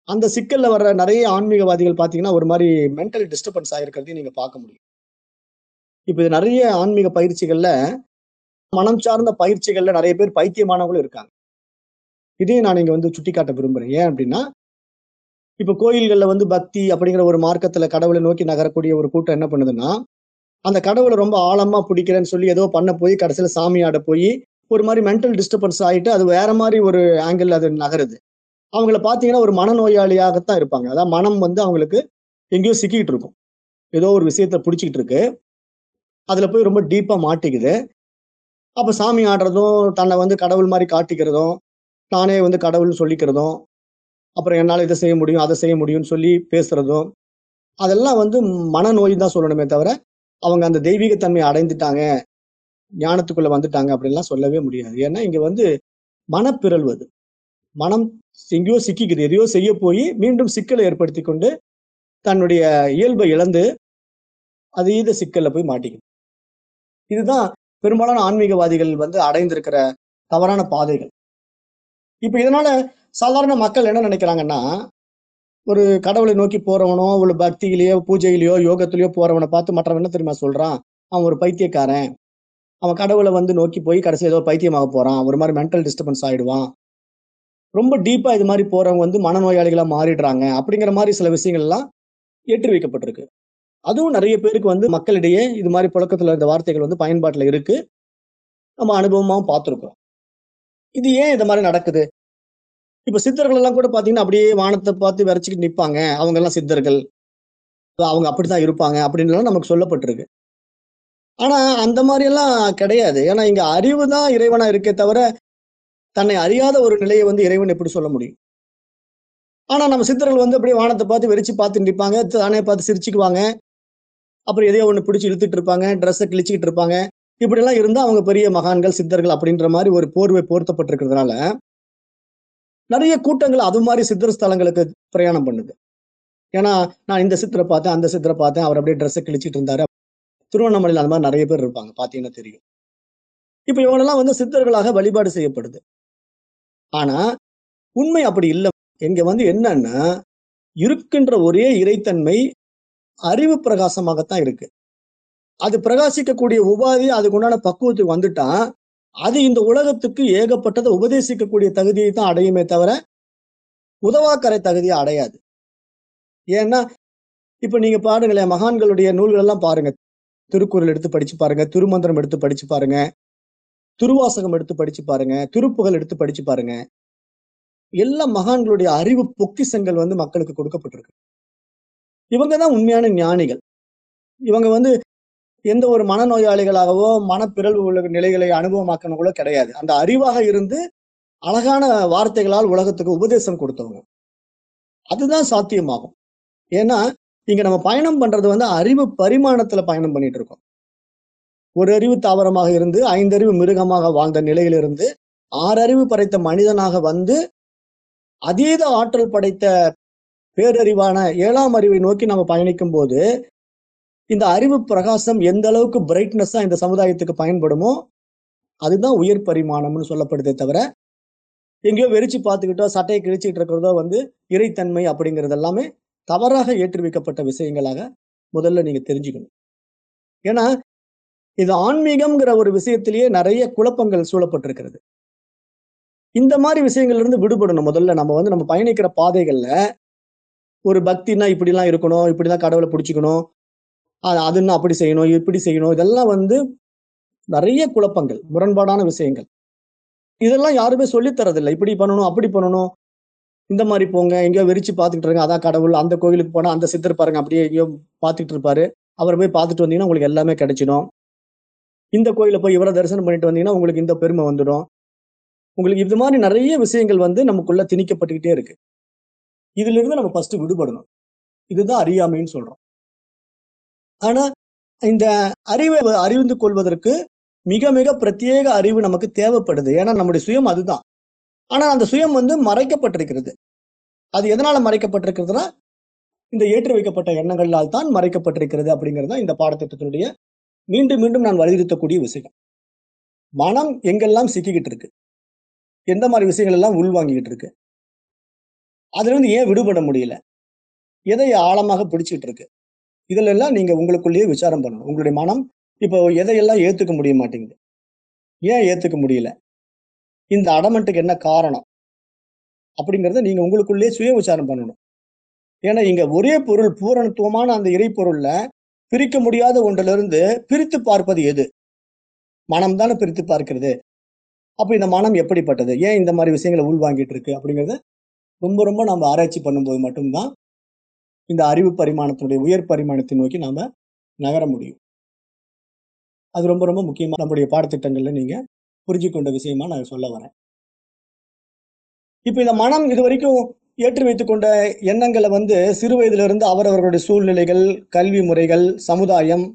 அந்த சிக்கல்ல வர்ற நிறைய ஆன்மீகவாதிகள் பார்த்தீங்கன்னா ஒரு மாதிரி மென்டல் டிஸ்டர்பன்ஸ் ஆகிருக்கிறதையும் நீங்க பார்க்க முடியும். இப்போ இது நிறைய ஆன்மீக பயிற்சிகள்ல மனம் சார்ந்த பயிற்சிகள்ல நிறைய பேர் பைத்தியமானவங்களும் இருக்காங்க. இதையும் நான் இங்க வந்து சுட்டிக்காட்ட விரும்புறேன். ஏன் அப்படின்னா இப்போ கோயில்களில் வந்து பக்தி அப்படிங்கிற ஒரு மார்க்கத்தில் கடவுளை நோக்கி நகரக்கூடிய ஒரு கூட்டம் என்ன பண்ணுதுன்னா அந்த கடவுளை ரொம்ப ஆழமாக பிடிக்கிறேன்னு சொல்லி ஏதோ பண்ண போய் கடைசியில் சாமி ஆட போய் ஒரு மாதிரி மென்டல் டிஸ்டர்பன்ஸ் ஆகிட்டு அது வேற மாதிரி ஒரு ஆங்கிள் அது நகருது. அவங்கள பார்த்தீங்கன்னா ஒரு மனநோயாளியாகத்தான் இருப்பாங்க. அதாவது மனம் வந்து அவங்களுக்கு எங்கேயோ சிக்கிக்கிட்டு இருக்கும். ஏதோ ஒரு விஷயத்த பிடிச்சிக்கிட்டு இருக்கு. அதில் போய் ரொம்ப டீப்பாக மாட்டிக்குது. அப்போ சாமி ஆடுறதும் தன்னை வந்து கடவுள் மாதிரி காட்டிக்கிறதும் தானே வந்து கடவுள்னு சொல்லிக்கிறதும் அப்புறம் என்னால் இதை செய்ய முடியும் அதை செய்ய முடியும்னு சொல்லி பேசுறதும் அதெல்லாம் வந்து மனநோய் தான் சொல்லணுமே தவிர அவங்க அந்த தெய்வீகத்தன்மையை அடைந்துட்டாங்க ஞானத்துக்குள்ள வந்துட்டாங்க அப்படின்லாம் சொல்லவே முடியாது. ஏன்னா இங்க வந்து மனப்பிறழ்வது மனம் எங்கேயோ சிக்கிக்குது எதையோ செய்ய போய் மீண்டும் சிக்கலை ஏற்படுத்தி கொண்டு தன்னுடைய இயல்பை இழந்து அதீத சிக்கல்ல போய் மாட்டிக்குது. இதுதான் பெரும்பாலான ஆன்மீகவாதிகள் வந்து அடைந்திருக்கிற தவறான பாதைகள். இப்ப இதனால சாதாரண மக்கள் என்ன நினைக்கிறாங்கன்னா ஒரு கடவுளை நோக்கி போறவனோ ஒரு பக்தியிலேயோ பூஜையிலேயோ யோகத்திலேயோ போறவனை பார்த்து மற்றவன் என்ன தெரியுமா சொல்றான்? அவன் ஒரு பைத்தியக்காரன். அவன் கடவுளை வந்து நோக்கி போய் கடைசியில் ஏதோ பைத்தியமாக போறான். ஒரு மாதிரி மென்டல் டிஸ்டர்பன்ஸ் ஆயிடுவான். ரொம்ப டீப்பா இது மாதிரி போறவங்க வந்து மனநோயாளிகளா மாறிடுறாங்க. அப்படிங்கிற மாதிரி சில விஷயங்கள்லாம் ஏற்றி வைக்கப்பட்டிருக்கு. அதுவும் நிறைய பேருக்கு வந்து மக்களிடையே இது மாதிரி புழக்கத்துல இருந்த வார்த்தைகள் வந்து பயன்பாட்டுல இருக்கு. நம்ம அனுபவமாகவும் பார்த்துருக்கோம் இது ஏன் இந்த மாதிரி நடக்குது? இப்ப சித்தர்கள் எல்லாம் கூட பாத்தீங்கன்னா அப்படியே வானத்தை பார்த்து விரைச்சிக்கிட்டு நிப்பாங்க. அவங்க எல்லாம் சித்தர்கள் அவங்க அப்படித்தான் இருப்பாங்க அப்படின்னு நமக்கு சொல்லப்பட்டிருக்கு. ஆனா அந்த மாதிரி எல்லாம் கிடையாது. ஏன்னா இங்க அறிவு தான் இறைவனா இருக்கே தவிர தன்னை அறியாத ஒரு நிலையை வந்து இறைவன் எப்படி சொல்ல முடியும்? ஆனா நம்ம சித்தர்கள் வந்து அப்படியே வானத்தை பார்த்து வெறிச்சு பார்த்து நிற்பாங்க தானே பார்த்து சிரிச்சுக்குவாங்க. அப்புறம் எதையோ ஒண்ணு பிடிச்சி இழுத்துட்டு இருப்பாங்க. ட்ரெஸ்ஸை கிழிச்சிக்கிட்டு இருப்பாங்க. இப்படி எல்லாம் இருந்தா அவங்க பெரிய மகான்கள் சித்தர்கள் அப்படின்ற மாதிரி ஒரு போர்வை போர்த்தப்பட்டிருக்கிறதுனால நிறைய கூட்டங்கள் அது மாதிரி சித்தர் ஸ்தலங்களுக்கு பிரயாணம் பண்ணுது. ஏன்னா நான் இந்த சித்தரை பார்த்தேன் அந்த சித்தரை பார்த்தேன் அவர் அப்படியே ட்ரெஸ்ஸை கிழிச்சிட்டு இருந்தாரு. திருவண்ணாமலையில் அந்த மாதிரி நிறைய பேர் இருப்பாங்க. பார்த்தீங்கன்னா தெரியும். இப்போ இவங்களெல்லாம் வந்து சித்தர்களாக வழிபாடு செய்யப்படுது. ஆனா உண்மை அப்படி இல்லை. இங்க வந்து என்னன்னா இருக்கின்ற ஒரே இறைத்தன்மை அறிவு பிரகாசமாகத்தான் இருக்கு. அது பிரகாசிக்கக்கூடிய உபாதி அதுக்கு உண்டான பக்குவத்துக்கு வந்துட்டான் அது இந்த உலகத்துக்கு ஏகப்பட்டதை உபதேசிக்கக்கூடிய தகுதியை தான் அடையுமே தவிர உதவாக்கரை தகுதியை அடையாது. ஏன்னா இப்ப நீங்க பாருங்களேன் மகான்களுடைய நூல்கள் எல்லாம் பாருங்க. திருக்குறள் எடுத்து படிச்சு பாருங்க திருமந்திரம் எடுத்து படிச்சு பாருங்க திருவாசகம் எடுத்து படிச்சு பாருங்க திருப்புகழ் எடுத்து படிச்சு பாருங்க. எல்லா மகான்களுடைய அறிவு பொக்கிசங்கள் வந்து மக்களுக்கு கொடுக்கப்பட்டிருக்கு. இவங்க தான் உண்மையான ஞானிகள். இவங்க வந்து எந்த ஒரு மனநோயாளிகளாகவோ மனப்பிறழ்வு உள்ள நிலைகளை அனுபவமாக்கணும் கூட கிடையாது. அந்த அறிவாக இருந்து அழகான வார்த்தைகளால் உலகத்துக்கு உபதேசம் கொடுத்தவங்க. அதுதான் சாத்தியமாகும். ஏன்னா இங்க நம்ம பயணம் பண்றது வந்து அறிவு பரிமாணத்துல பயணம் பண்ணிட்டு இருக்கோம் ஒரு அறிவு தாவரமாக இருந்து ஐந்தறிவு மிருகமாக வாழ்ந்த நிலையிலிருந்து ஆறறிவு படைத்த மனிதனாக வந்து அதீத ஆற்றல் படைத்த பேரறிவான ஏழாம் அறிவை நோக்கி நம்ம பயணிக்கும் போது இந்த அறிவு பிரகாசம் எந்த அளவுக்கு பிரைட்னஸாக இந்த சமுதாயத்துக்கு பயன்படுமோ அதுதான் உயர் பரிமாணம்னு சொல்லப்படுதே தவிர எங்கேயோ வெறிச்சு பார்த்துக்கிட்டோ சட்டையை கிழிச்சிட்டு இருக்கிறதோ வந்து இறைத்தன்மை அப்படிங்கிறது எல்லாமே தவறாக ஏற்றுவிக்கப்பட்ட விஷயங்களாக முதல்ல நீங்க தெரிஞ்சுக்கணும். ஏன்னா இது ஆன்மீகம்ங்கிற ஒரு விஷயத்திலேயே நிறைய குழப்பங்கள் சூழப்பட்டிருக்கிறது. இந்த மாதிரி விஷயங்கள்ல இருந்து விடுபடணும் முதல்ல. நம்ம வந்து நம்ம பயணிக்கிற பாதைகள்ல ஒரு பக்தினா இப்படிலாம் இருக்கணும் இப்படிதான் கடவுளை பிடிச்சிக்கணும் அது- இன்னும் அப்படி செய்யணும் இப்படி செய்யணும் இதெல்லாம் வந்து நிறைய குழப்பங்கள் முரண்பாடான விஷயங்கள். இதெல்லாம் யாருமே சொல்லித் தரதில்லை. இப்படி பண்ணணும் அப்படி பண்ணணும். இந்த மாதிரி போங்க எங்கேயோ வெறிச்சு பார்த்துக்கிட்டு இருங்க. அதான் கடவுள் அந்த கோயிலுக்கு போனால் அந்த சித்தர் பாருங்க அப்படியே எங்கேயோ பார்த்துக்கிட்டு இருப்பாரு. அவரை போய் பார்த்துட்டு வந்தீங்கன்னா உங்களுக்கு எல்லாமே கிடைச்சிடும். இந்த கோயிலை போய் இவரை தரிசனம் பண்ணிட்டு வந்தீங்கன்னா உங்களுக்கு இந்த பெருமை வந்துடும். உங்களுக்கு இது மாதிரி நிறைய விஷயங்கள் வந்து நமக்குள்ள திணிக்கப்பட்டுக்கிட்டே இருக்கு. இதுல இருந்து நம்ம ஃபர்ஸ்ட் விடுபடணும். இதுதான் அறியாமைன்னு சொல்றோம். ஆனா இந்த அறிவை அறிந்து கொள்வதற்கு மிக மிக பிரத்யேக அறிவு நமக்கு தேவைப்படுது. ஏன்னா நம்முடைய சுயம் அதுதான். ஆனா அந்த சுயம் வந்து மறைக்கப்பட்டிருக்கிறது. அது எதனால மறைக்கப்பட்டிருக்கிறதுனா இந்த ஏற்றி வைக்கப்பட்ட எண்ணங்களால் தான் மறைக்கப்பட்டிருக்கிறது அப்படிங்கிறது தான் இந்த பாடத்திட்டத்தினுடைய மீண்டும் மீண்டும் நான் வலியுறுத்தக்கூடிய விஷயம். மனம் எங்கெல்லாம் சிக்கிக்கிட்டு இருக்கு? எந்த மாதிரி விஷயங்கள் எல்லாம் உள்வாங்கிக்கிட்டு இருக்கு? அதுல இருந்து ஏன் விடுபட முடியல? எதை ஆழமாக பிடிச்சிட்டு இருக்கு? இதுல எல்லாம் நீங்க உங்களுக்குள்ளேயே விசாரம் பண்ணணும். உங்களுடைய மனம் இப்போ எதையெல்லாம் ஏத்துக்க முடிய மாட்டேங்குது? ஏன் ஏத்துக்க முடியல? இந்த அடமெண்ட்டுக்கு என்ன காரணம்? அப்படிங்கிறத நீங்க உங்களுக்குள்ளேயே சுய விசாரம் பண்ணணும். ஏன்னா இங்க ஒரே பொருள் பூரணத்துவமான அந்த இறை பிரிக்க முடியாத ஒன்றிலிருந்து பிரித்து பார்ப்பது எது? மனம் தானே பிரித்து பார்க்கிறது. அப்போ இந்த மனம் எப்படிப்பட்டது? ஏன் இந்த மாதிரி விஷயங்களை உள்வாங்கிட்டு இருக்கு? அப்படிங்கிறத ரொம்ப ரொம்ப நம்ம ஆராய்ச்சி பண்ணும்போது மட்டும்தான் இந்த அறிவு பரிமாணத்தினுடைய உயர் பரிமாணத்தை நோக்கி நாம் நகர முடியும். அது ரொம்ப ரொம்ப முக்கியமாக நம்முடைய பாடத்திட்டங்களில் நீங்கள் புரிஞ்சு கொண்ட விஷயமா நான் சொல்ல வரேன். இப்போ இந்த மனம் இது வரைக்கும் ஏற்றி வைத்து கொண்ட எண்ணங்களை வந்து சிறு வயதிலிருந்து அவரவர்களுடைய சூழ்நிலைகள் கல்வி முறைகள் சமுதாயம்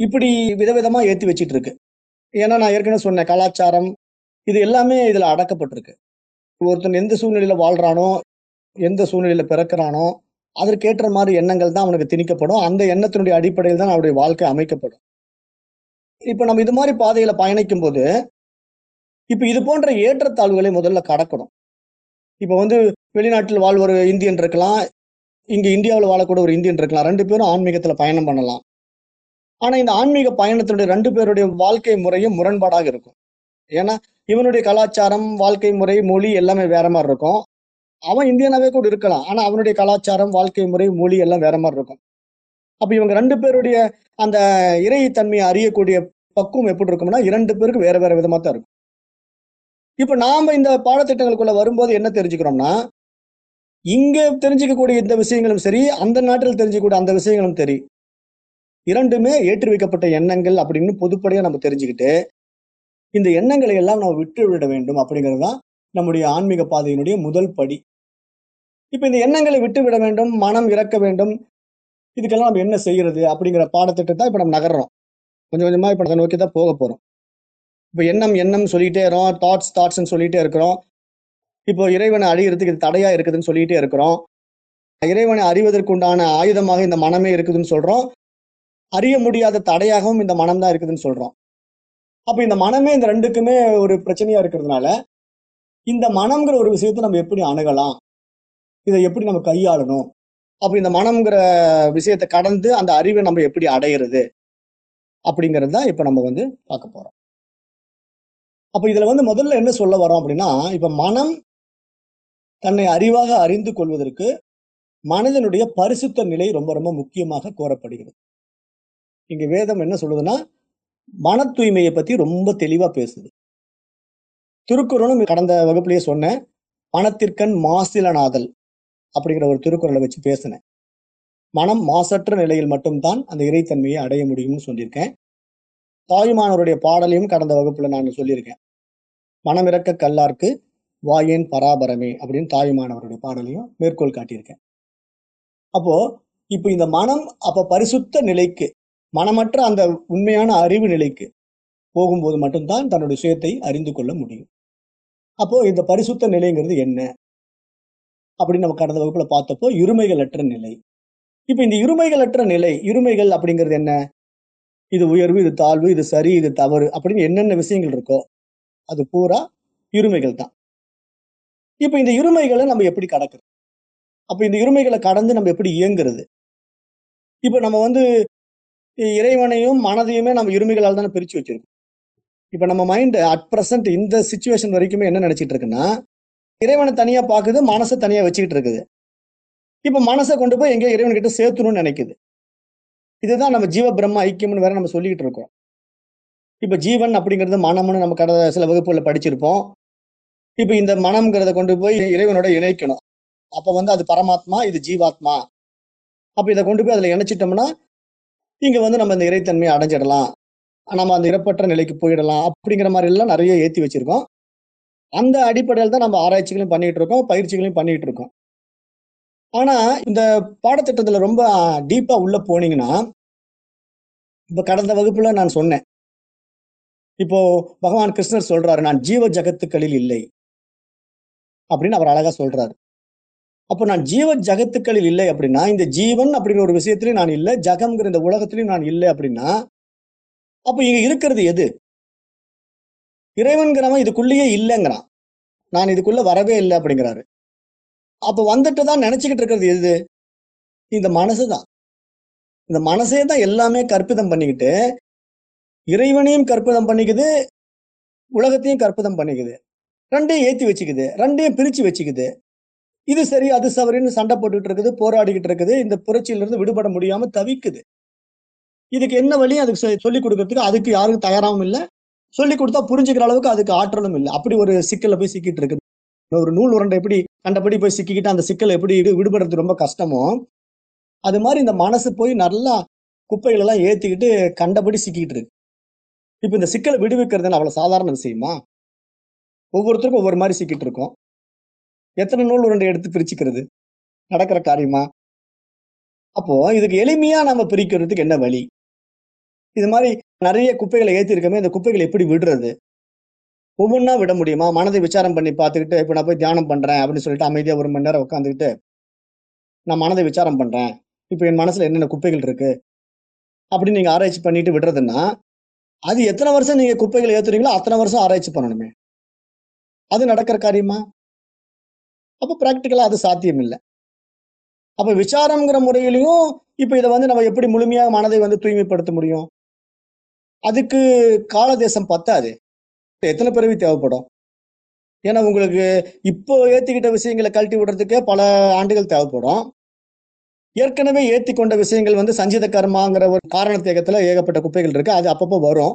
இப்படி விதவிதமாக ஏற்றி வச்சிட்டு இருக்கு. ஏன்னா நான் ஏற்கனவே சொன்ன கலாச்சாரம் இது எல்லாமே இதில் அடக்கப்பட்டிருக்கு. ஒருத்தன் எந்த சூழ்நிலையில் வாழ்கிறானோ எந்த சூழ்நிலையில் பிறக்கிறானோ அதற்கேற்ற மாதிரி எண்ணங்கள் தான் அவனுக்கு திணிக்கப்படும். அந்த எண்ணத்தினுடைய அடிப்படையில் தான் அவருடைய வாழ்க்கை அமைக்கப்படும். இப்ப நம்ம இது மாதிரி பாதையில பயணிக்கும் போது இப்ப இது போன்ற ஏற்றத்தாழ்வுகளை முதல்ல கடக்கணும். இப்ப வந்து வெளிநாட்டில் வாழ் ஒரு இந்தியன் இருக்கலாம் இங்க இந்தியாவில் வாழக்கூடிய ஒரு இந்தியன் இருக்கலாம் ரெண்டு பேரும் ஆன்மீகத்துல பயணம் பண்ணலாம். ஆனா இந்த ஆன்மீக பயணத்தினுடைய ரெண்டு பேருடைய வாழ்க்கை முறையும் முரண்பாடாக இருக்கும். ஏன்னா இவனுடைய கலாச்சாரம் வாழ்க்கை முறை மொழி எல்லாமே வேற மாதிரி இருக்கும். அவன் இந்தியனாவே கூட இருக்கலாம். ஆனா அவனுடைய கலாச்சாரம் வாழ்க்கை முறை மொழி எல்லாம் வேற மாதிரி இருக்கும். அப்ப இவங்க ரெண்டு பேருடைய அந்த இறை தன்மையை அறியக்கூடிய பக்குவம் எப்படி இருக்கும்னா இரண்டு பேருக்கு வேற வேற விதமா தான் இருக்கும். இப்ப நாம இந்த பாடத்திட்டங்களுக்குள்ள வரும்போது என்ன தெரிஞ்சுக்கிறோம்னா இங்க தெரிஞ்சுக்கக்கூடிய இந்த விஷயங்களும் சரி அந்த நாட்டில் தெரிஞ்சுக்கக்கூடிய அந்த விஷயங்களும் சரி இரண்டுமே ஏற்றி வைக்கப்பட்ட எண்ணங்கள் அப்படின்னு பொதுப்படையா நம்ம தெரிஞ்சுக்கிட்டு இந்த எண்ணங்களை எல்லாம் நம்ம விட்டு விட வேண்டும் அப்படிங்கிறது தான் நம்முடைய ஆன்மீக பாதையினுடைய முதல் படி. இப்ப இந்த எண்ணங்களை விட்டு விட வேண்டும் மனம் இறக்க வேண்டும். இதுக்கெல்லாம் நம்ம என்ன செய்யறது அப்படிங்கிற பாடத்திட்டத்தை இப்ப நம்ம நகர்றோம். கொஞ்சம் கொஞ்சமா இப்ப அதை நோக்கி தான் போக போறோம். இப்ப எண்ணம் எண்ணம் சொல்லிட்டே இருக்கோம் தாட்ஸ் தாட்ஸ்ன்னு சொல்லிட்டே இருக்கிறோம். இப்போ இறைவனை அழியறதுக்கு இது தடையா இருக்குதுன்னு சொல்லிட்டே இருக்கிறோம். இறைவனை அறிவதற்குண்டான ஆயுதமாக இந்த மனமே இருக்குதுன்னு சொல்றோம். அறிய முடியாத தடையாகவும் இந்த மனம் தான் இருக்குதுன்னு சொல்றோம். அப்ப இந்த மனமே இந்த ரெண்டுக்குமே ஒரு பிரச்சனையா இருக்கிறதுனால இந்த மனம்ங்கிற ஒரு விஷயத்தை நம்ம எப்படி அணுகலாம்? இதை எப்படி நம்ம கையாளணும்? அப்படி இந்த மனம்ங்கிற விஷயத்தை கடந்து அந்த அறிவை நம்ம எப்படி அடையிறது? அப்படிங்கிறது தான் இப்போ நம்ம வந்து பார்க்க போகிறோம் அப்போ இதில் வந்து முதல்ல என்ன சொல்ல வரோம் அப்படின்னா இப்போ மனம் தன்னை அறிவாக அறிந்து கொள்வதற்கு மனிதனுடைய பரிசுத்த நிலை ரொம்ப ரொம்ப முக்கியமாக கோரப்படுகிறது. இங்கே வேதம் என்ன சொல்லுதுன்னா மன தூய்மையை பற்றி ரொம்ப தெளிவாக பேசுது. திருக்குறளும் கடந்த வகுப்புலேயே சொன்னேன் மனத்திற்கண் மாசிலனாதல். அப்படிங்கிற ஒரு திருக்குறளை வச்சு பேசினேன். மனம் மாசற்ற நிலையில் மட்டும்தான் அந்த இறைத்தன்மையை அடைய முடியும்னு சொல்லியிருக்கேன். தாயுமானவருடைய பாடலையும் கடந்த வகுப்புல நான் சொல்லியிருக்கேன். மனம் இறக்க கல்லார்க்கு வாயேன் பராபரமே அப்படின்னு தாயுமானவருடைய பாடலையும் மேற்கோள் காட்டியிருக்கேன். அப்போ இப்போ இந்த மனம் அப்ப பரிசுத்த நிலைக்கு மனமற்ற அந்த உண்மையான அறிவு நிலைக்கு போகும்போது மட்டும்தான் தன்னுடைய சுயத்தை அறிந்து கொள்ள முடியும். அப்போ இந்த பரிசுத்த நிலைங்கிறது என்ன? அப்படின்னு நம்ம கடந்த வகுப்புல பார்த்தப்போ இருமைகளற்ற நிலை. இப்ப இந்த இருமைகளற்ற நிலை இருமைகள் அப்படிங்கிறது என்ன? இது உயர்வு இது தாழ்வு இது சரி இது தவறு அப்படின்னு என்னென்ன விஷயங்கள் இருக்கோ அது பூரா இருமைகள் தான். இப்ப இந்த இருமைகளை நம்ம எப்படி கடக்குறது? அப்ப இந்த இருமைகளை கடந்து நம்ம எப்படி இயங்குறது? இப்ப நம்ம வந்து இறைவனையும் மனதையுமே நம்ம இருமைகளால் தானே பிரிச்சு வச்சிருக்கோம். இப்ப நம்ம மைண்ட் அட் பிரசன்ட் இந்த சுச்சுவேஷன் வரைக்குமே என்ன நினைச்சிட்டு இருக்குன்னா இறைவனை தனியா பாக்குது மனசை தனியா வச்சுக்கிட்டு இருக்குது. இப்ப மனசை கொண்டு போய் எங்கேயோ இறைவன் கிட்ட சேர்த்தணும்னு நினைக்குது. இதுதான் நம்ம ஜீவ பிரம்ம ஐக்கியம்னு வேற நம்ம சொல்லிக்கிட்டு இருக்கோம். இப்ப ஜீவன் அப்படிங்கிறது மனம்னு நம்ம கடந்த சில வகுப்புல படிச்சிருப்போம். இப்ப இந்த மனம்ங்கிறத கொண்டு போய் இறைவனோட இணைக்கணும். அப்ப வந்து அது பரமாத்மா இது ஜீவாத்மா. அப்ப இதை கொண்டு போய் அதுல இணைச்சிட்டோம்னா இங்க வந்து நம்ம இந்த இறைத்தன்மையை அடைஞ்சிடலாம். நம்ம அந்த இறப்பற்ற நிலைக்கு போயிடலாம் அப்படிங்கிற மாதிரி எல்லாம் நிறைய ஏத்தி வச்சிருக்கோம். அந்த அடிப்படையில் தான் நம்ம ஆராய்ச்சிகளையும் பண்ணிட்டு இருக்கோம் பயிற்சிகளையும் பண்ணிட்டு இருக்கோம். ஆனா இந்த பாடத்திட்டத்துல ரொம்ப டீப்பா உள்ள போனீங்கன்னா இப்ப கடந்த வகுப்புல நான் சொன்னேன். இப்போ பகவான் கிருஷ்ணர் சொல்றாரு நான் ஜீவ ஜகத்துக்களில் இல்லை. அப்படின்னு அவர் அழகா சொல்றாரு. அப்போ நான் ஜீவ ஜகத்துக்களில் இல்லை அப்படின்னா இந்த ஜீவன் அப்படிங்கிற ஒரு விஷயத்திலையும் நான் இல்லை ஜகம்ங்கிற இந்த உலகத்திலையும் நான் இல்லை அப்படின்னா அப்போ இங்க இருக்கிறது எது? இறைவன்கிறவன் இதுக்குள்ளேயே இல்லைங்கிறான். நான் இதுக்குள்ள வரவே இல்லை அப்படிங்கிறாரு. அப்ப வந்துட்டு தான் நினைச்சுக்கிட்டு இருக்கிறது எது? இந்த மனசு தான். இந்த மனசே தான் எல்லாமே கற்பிதம் பண்ணிக்கிட்டு இறைவனையும் கற்பிதம் பண்ணிக்குது உலகத்தையும் கற்பிதம் பண்ணிக்குது. ரெண்டையும் ஏத்தி வச்சுக்குது ரெண்டையும் பிரிச்சு வச்சுக்குது. இது சரி அது சவரின்னு சண்டை போட்டுக்கிட்டு இருக்குது போராடிக்கிட்டு இருக்குது இந்த புரட்சியிலிருந்து விடுபட முடியாம தவிக்குது. இதுக்கு என்ன வழியும் அதுக்கு சொல்லி- சொல்லிக் கொடுக்கறதுக்கு அதுக்கு யாருக்கும் தயாராகவும் இல்லை. சொல்லி கொடுத்தா புரிஞ்சுக்கிற அளவுக்கு அதுக்கு ஆற்றலும் இல்லை. அப்படி ஒரு சிக்கல்ல போய் சிக்கிட்டு இருக்குது. ஒரு நூல் உருண்டை எப்படி கண்டபடி போய் சிக்கிக்கிட்டு அந்த சிக்கலை எப்படி விடுபடுறது ரொம்ப கஷ்டமோ அது மாதிரி இந்த மனசு போய் நல்லா குப்பைகள் எல்லாம் ஏத்திக்கிட்டு கண்டபடி சிக்கிக்கிட்டு இருக்கு. இப்ப இந்த சிக்கலை விடுவிக்கிறது அவ்வளவு சாதாரண விஷயமா? ஒவ்வொருத்தருக்கும் ஒவ்வொரு மாதிரி சிக்கிட்டு இருக்கோம். எத்தனை நூல் உருண்டை எடுத்து பிரிச்சுக்கிறது? நடக்கிற காரியமா? அப்போ இதுக்கு எளிமையா நம்ம பிரிக்கிறதுக்கு என்ன வழி? இது மாதிரி நிறைய குப்பைகளை ஏற்றிருக்கமே இந்த குப்பைகளை எப்படி விடுறது? ஒவ்வொன்றா விட முடியுமா? மனதை விசாரம் பண்ணி பார்த்துக்கிட்டு இப்போ நான் போய் தியானம் பண்ணுறேன் அப்படின்னு சொல்லிட்டு அமைதியாக ஒரு மணி நேரம் உட்காந்துக்கிட்டு நான் மனதை விசாரம் பண்ணுறேன் இப்போ என் மனசில் என்னென்ன குப்பைகள் இருக்குது அப்படின்னு நீங்கள் ஆராய்ச்சி பண்ணிட்டு விடுறதுன்னா அது எத்தனை வருஷம் நீங்கள் குப்பைகளை ஏற்றுறீங்களோ அத்தனை வருஷம் ஆராய்ச்சி பண்ணணுமே. அது நடக்கிற காரியமா? அப்போ ப்ராக்டிக்கலாக அது சாத்தியம் இல்லை அப்போ விசாரம்ங்கிற முறையிலையும் இப்போ இதை வந்து நம்ம எப்படி முழுமையாக மனதை வந்து தூய்மைப்படுத்த முடியும்? அதுக்கு கால தேசம் பத்தாது. எத்தனை பிறவி தேவைப்படும்? ஏன்னா உங்களுக்கு இப்போ ஏத்திக்கிட்ட விஷயங்களை கழட்டி விடுறதுக்கே பல ஆண்டுகள் தேவைப்படும். ஏற்கனவே ஏத்தி கொண்ட விஷயங்கள் வந்து சஞ்சித கர்மாங்கிற ஒரு காரணத்தேகத்தில் ஏகப்பட்ட குப்பைகள் இருக்கு. அது அப்பப்போ வரும்.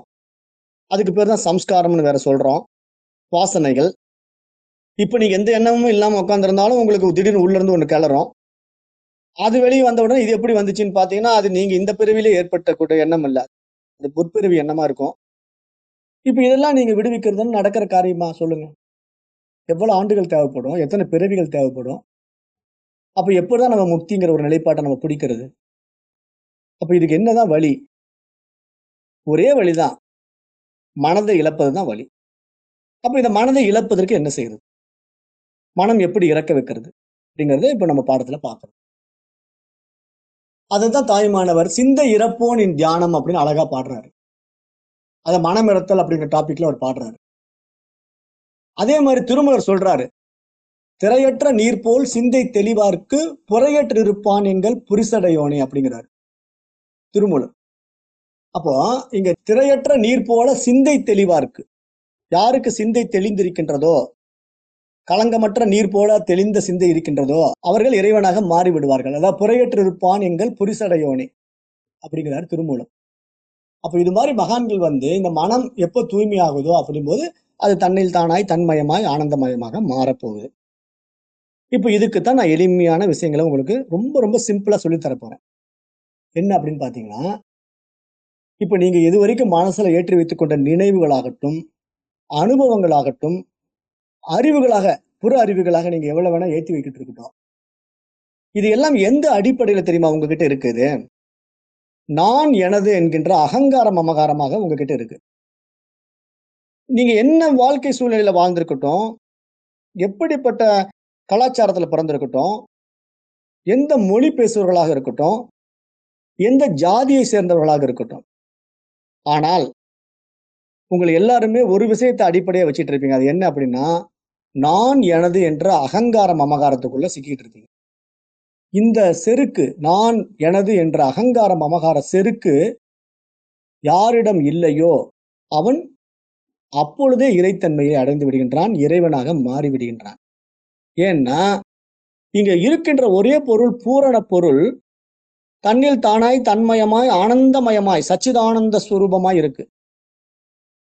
அதுக்கு பேர் தான் சம்ஸ்காரம்னு வேற சொல்றோம். வாசனைகள். இப்போ நீங்க எந்த எண்ணமும் இல்லாமல் உட்காந்துருந்தாலும் உங்களுக்கு திடீர்னு உள்ள இருந்து கிளறும். அது வெளியே வந்த உடனே இது எப்படி வந்துச்சுன்னு பாத்தீங்கன்னா அது நீங்க இந்த பிரிவிலே ஏற்பட்ட எண்ணம் இல்லை. அது புற்பிறவி என்னமா இருக்கும்? இப்போ இதெல்லாம் நீங்க விடுவிக்கிறதுன்னு நடக்கிற காரியமா சொல்லுங்க. எவ்வளவு ஆண்டுகள் தேவைப்படும்? எத்தனை பிறவிகள் தேவைப்படும்? அப்ப எப்படிதான் நம்ம முக்திங்கிற ஒரு நிலைப்பாட்டை நம்ம பிடிக்கிறது? அப்ப இதுக்கு என்னதான் வழி? ஒரே வழிதான். மனதை இழப்பது தான் வழி. அப்ப இந்த மனதை இழப்பதற்கு என்ன செய்யறது மனம் எப்படி இறக்க வைக்கிறது? அப்படிங்கிறத இப்ப நம்ம பாடத்துல பார்க்கறோம். அதுதான் தாய்மானவர் சிந்தை இறப்போனின் தியானம் அப்படின்னு அழகா பாடுறாரு. அதை மனமிறத்தல் அப்படிங்கிற டாபிக்ல அவர் பாடுறாரு. அதே மாதிரி திருமலர் சொல்றாரு திரையற்ற நீர் போல் சிந்தை தெளிவார்க்கு புறையற்று இருப்பான் எங்கள் புரிசடையோனே அப்படிங்கிறாரு திருமூலர். அப்போ இங்க திரையற்ற நீர் போல சிந்தை தெளிவா இருக்கு யாருக்கு சிந்தை தெளிந்திருக்கின்றதோ களங்கமற்ற நீர் போல தெளிந்த சிந்தை இருக்கின்றதோ அவர்கள் இறைவனாக மாறிவிடுவார்கள். அதாவது புறையற்றிருப்பான் எங்கள் புரிசடையோனே அப்படிங்கிறார் திருமூலம் அப்போ இது மாதிரி மகான்கள் வந்து இந்த மனம் எப்போ தூய்மையாகுதோ அப்படிங்கும்போது அது தன்னில் தானாய் தன்மயமாய் ஆனந்தமயமாக மாறப்போகுது. இப்போ இதுக்குத்தான் நான் எளிமையான விஷயங்களை உங்களுக்கு ரொம்ப ரொம்ப சிம்பிளாக சொல்லித்தரப்போகிறேன் என்ன அப்படின்னு பார்த்தீங்கன்னா இப்போ நீங்கள் இது வரைக்கும் மனசில் ஏற்றி வைத்துக்கொண்ட நினைவுகளாகட்டும் அனுபவங்களாகட்டும் அறிவுகளாக புற அறிவுகளாக நீங்க எவ்வளவு வேணா ஏற்றி வைக்கிட்டு இருக்கட்டும். இது எல்லாம் எந்த அடிப்படையில தெரியுமா உங்ககிட்ட இருக்குது? நான் எனது என்கின்ற அகங்காரம் அமகாரமாக உங்ககிட்ட இருக்கு. நீங்க என்ன வாழ்க்கை சூழ்நிலையில வாழ்ந்திருக்கட்டும் எப்படிப்பட்ட கலாச்சாரத்துல பிறந்திருக்கட்டும் எந்த மொழி பேசுபவர்களாக இருக்கட்டும் எந்த ஜாதியை சேர்ந்தவர்களாக இருக்கட்டும். ஆனால் உங்களை எல்லாருமே ஒரு விஷயத்தை அடிப்படையா வச்சுட்டு இருப்பீங்க. அது என்ன அப்படின்னா நான் எனது என்ற அகங்காரம் அமகாரத்துக்குள்ள சிக்கிட்டு இருக்கீங்க. இந்த செருக்கு நான் எனது என்ற அகங்கார மமகார செருக்கு யாரிடம் இல்லையோ அவன் அப்பொழுதே இறைத்தன்மையை அடைந்து விடுகின்றான் இறைவனாக மாறிவிடுகின்றான் ஏன்னா இங்க இருக்கின்ற ஒரே பொருள் பூரண பொருள் தன்னில் தானாய் தன்மயமாய் ஆனந்தமயமாய் சச்சிதானந்த ஸ்வரூபமாய் இருக்கு.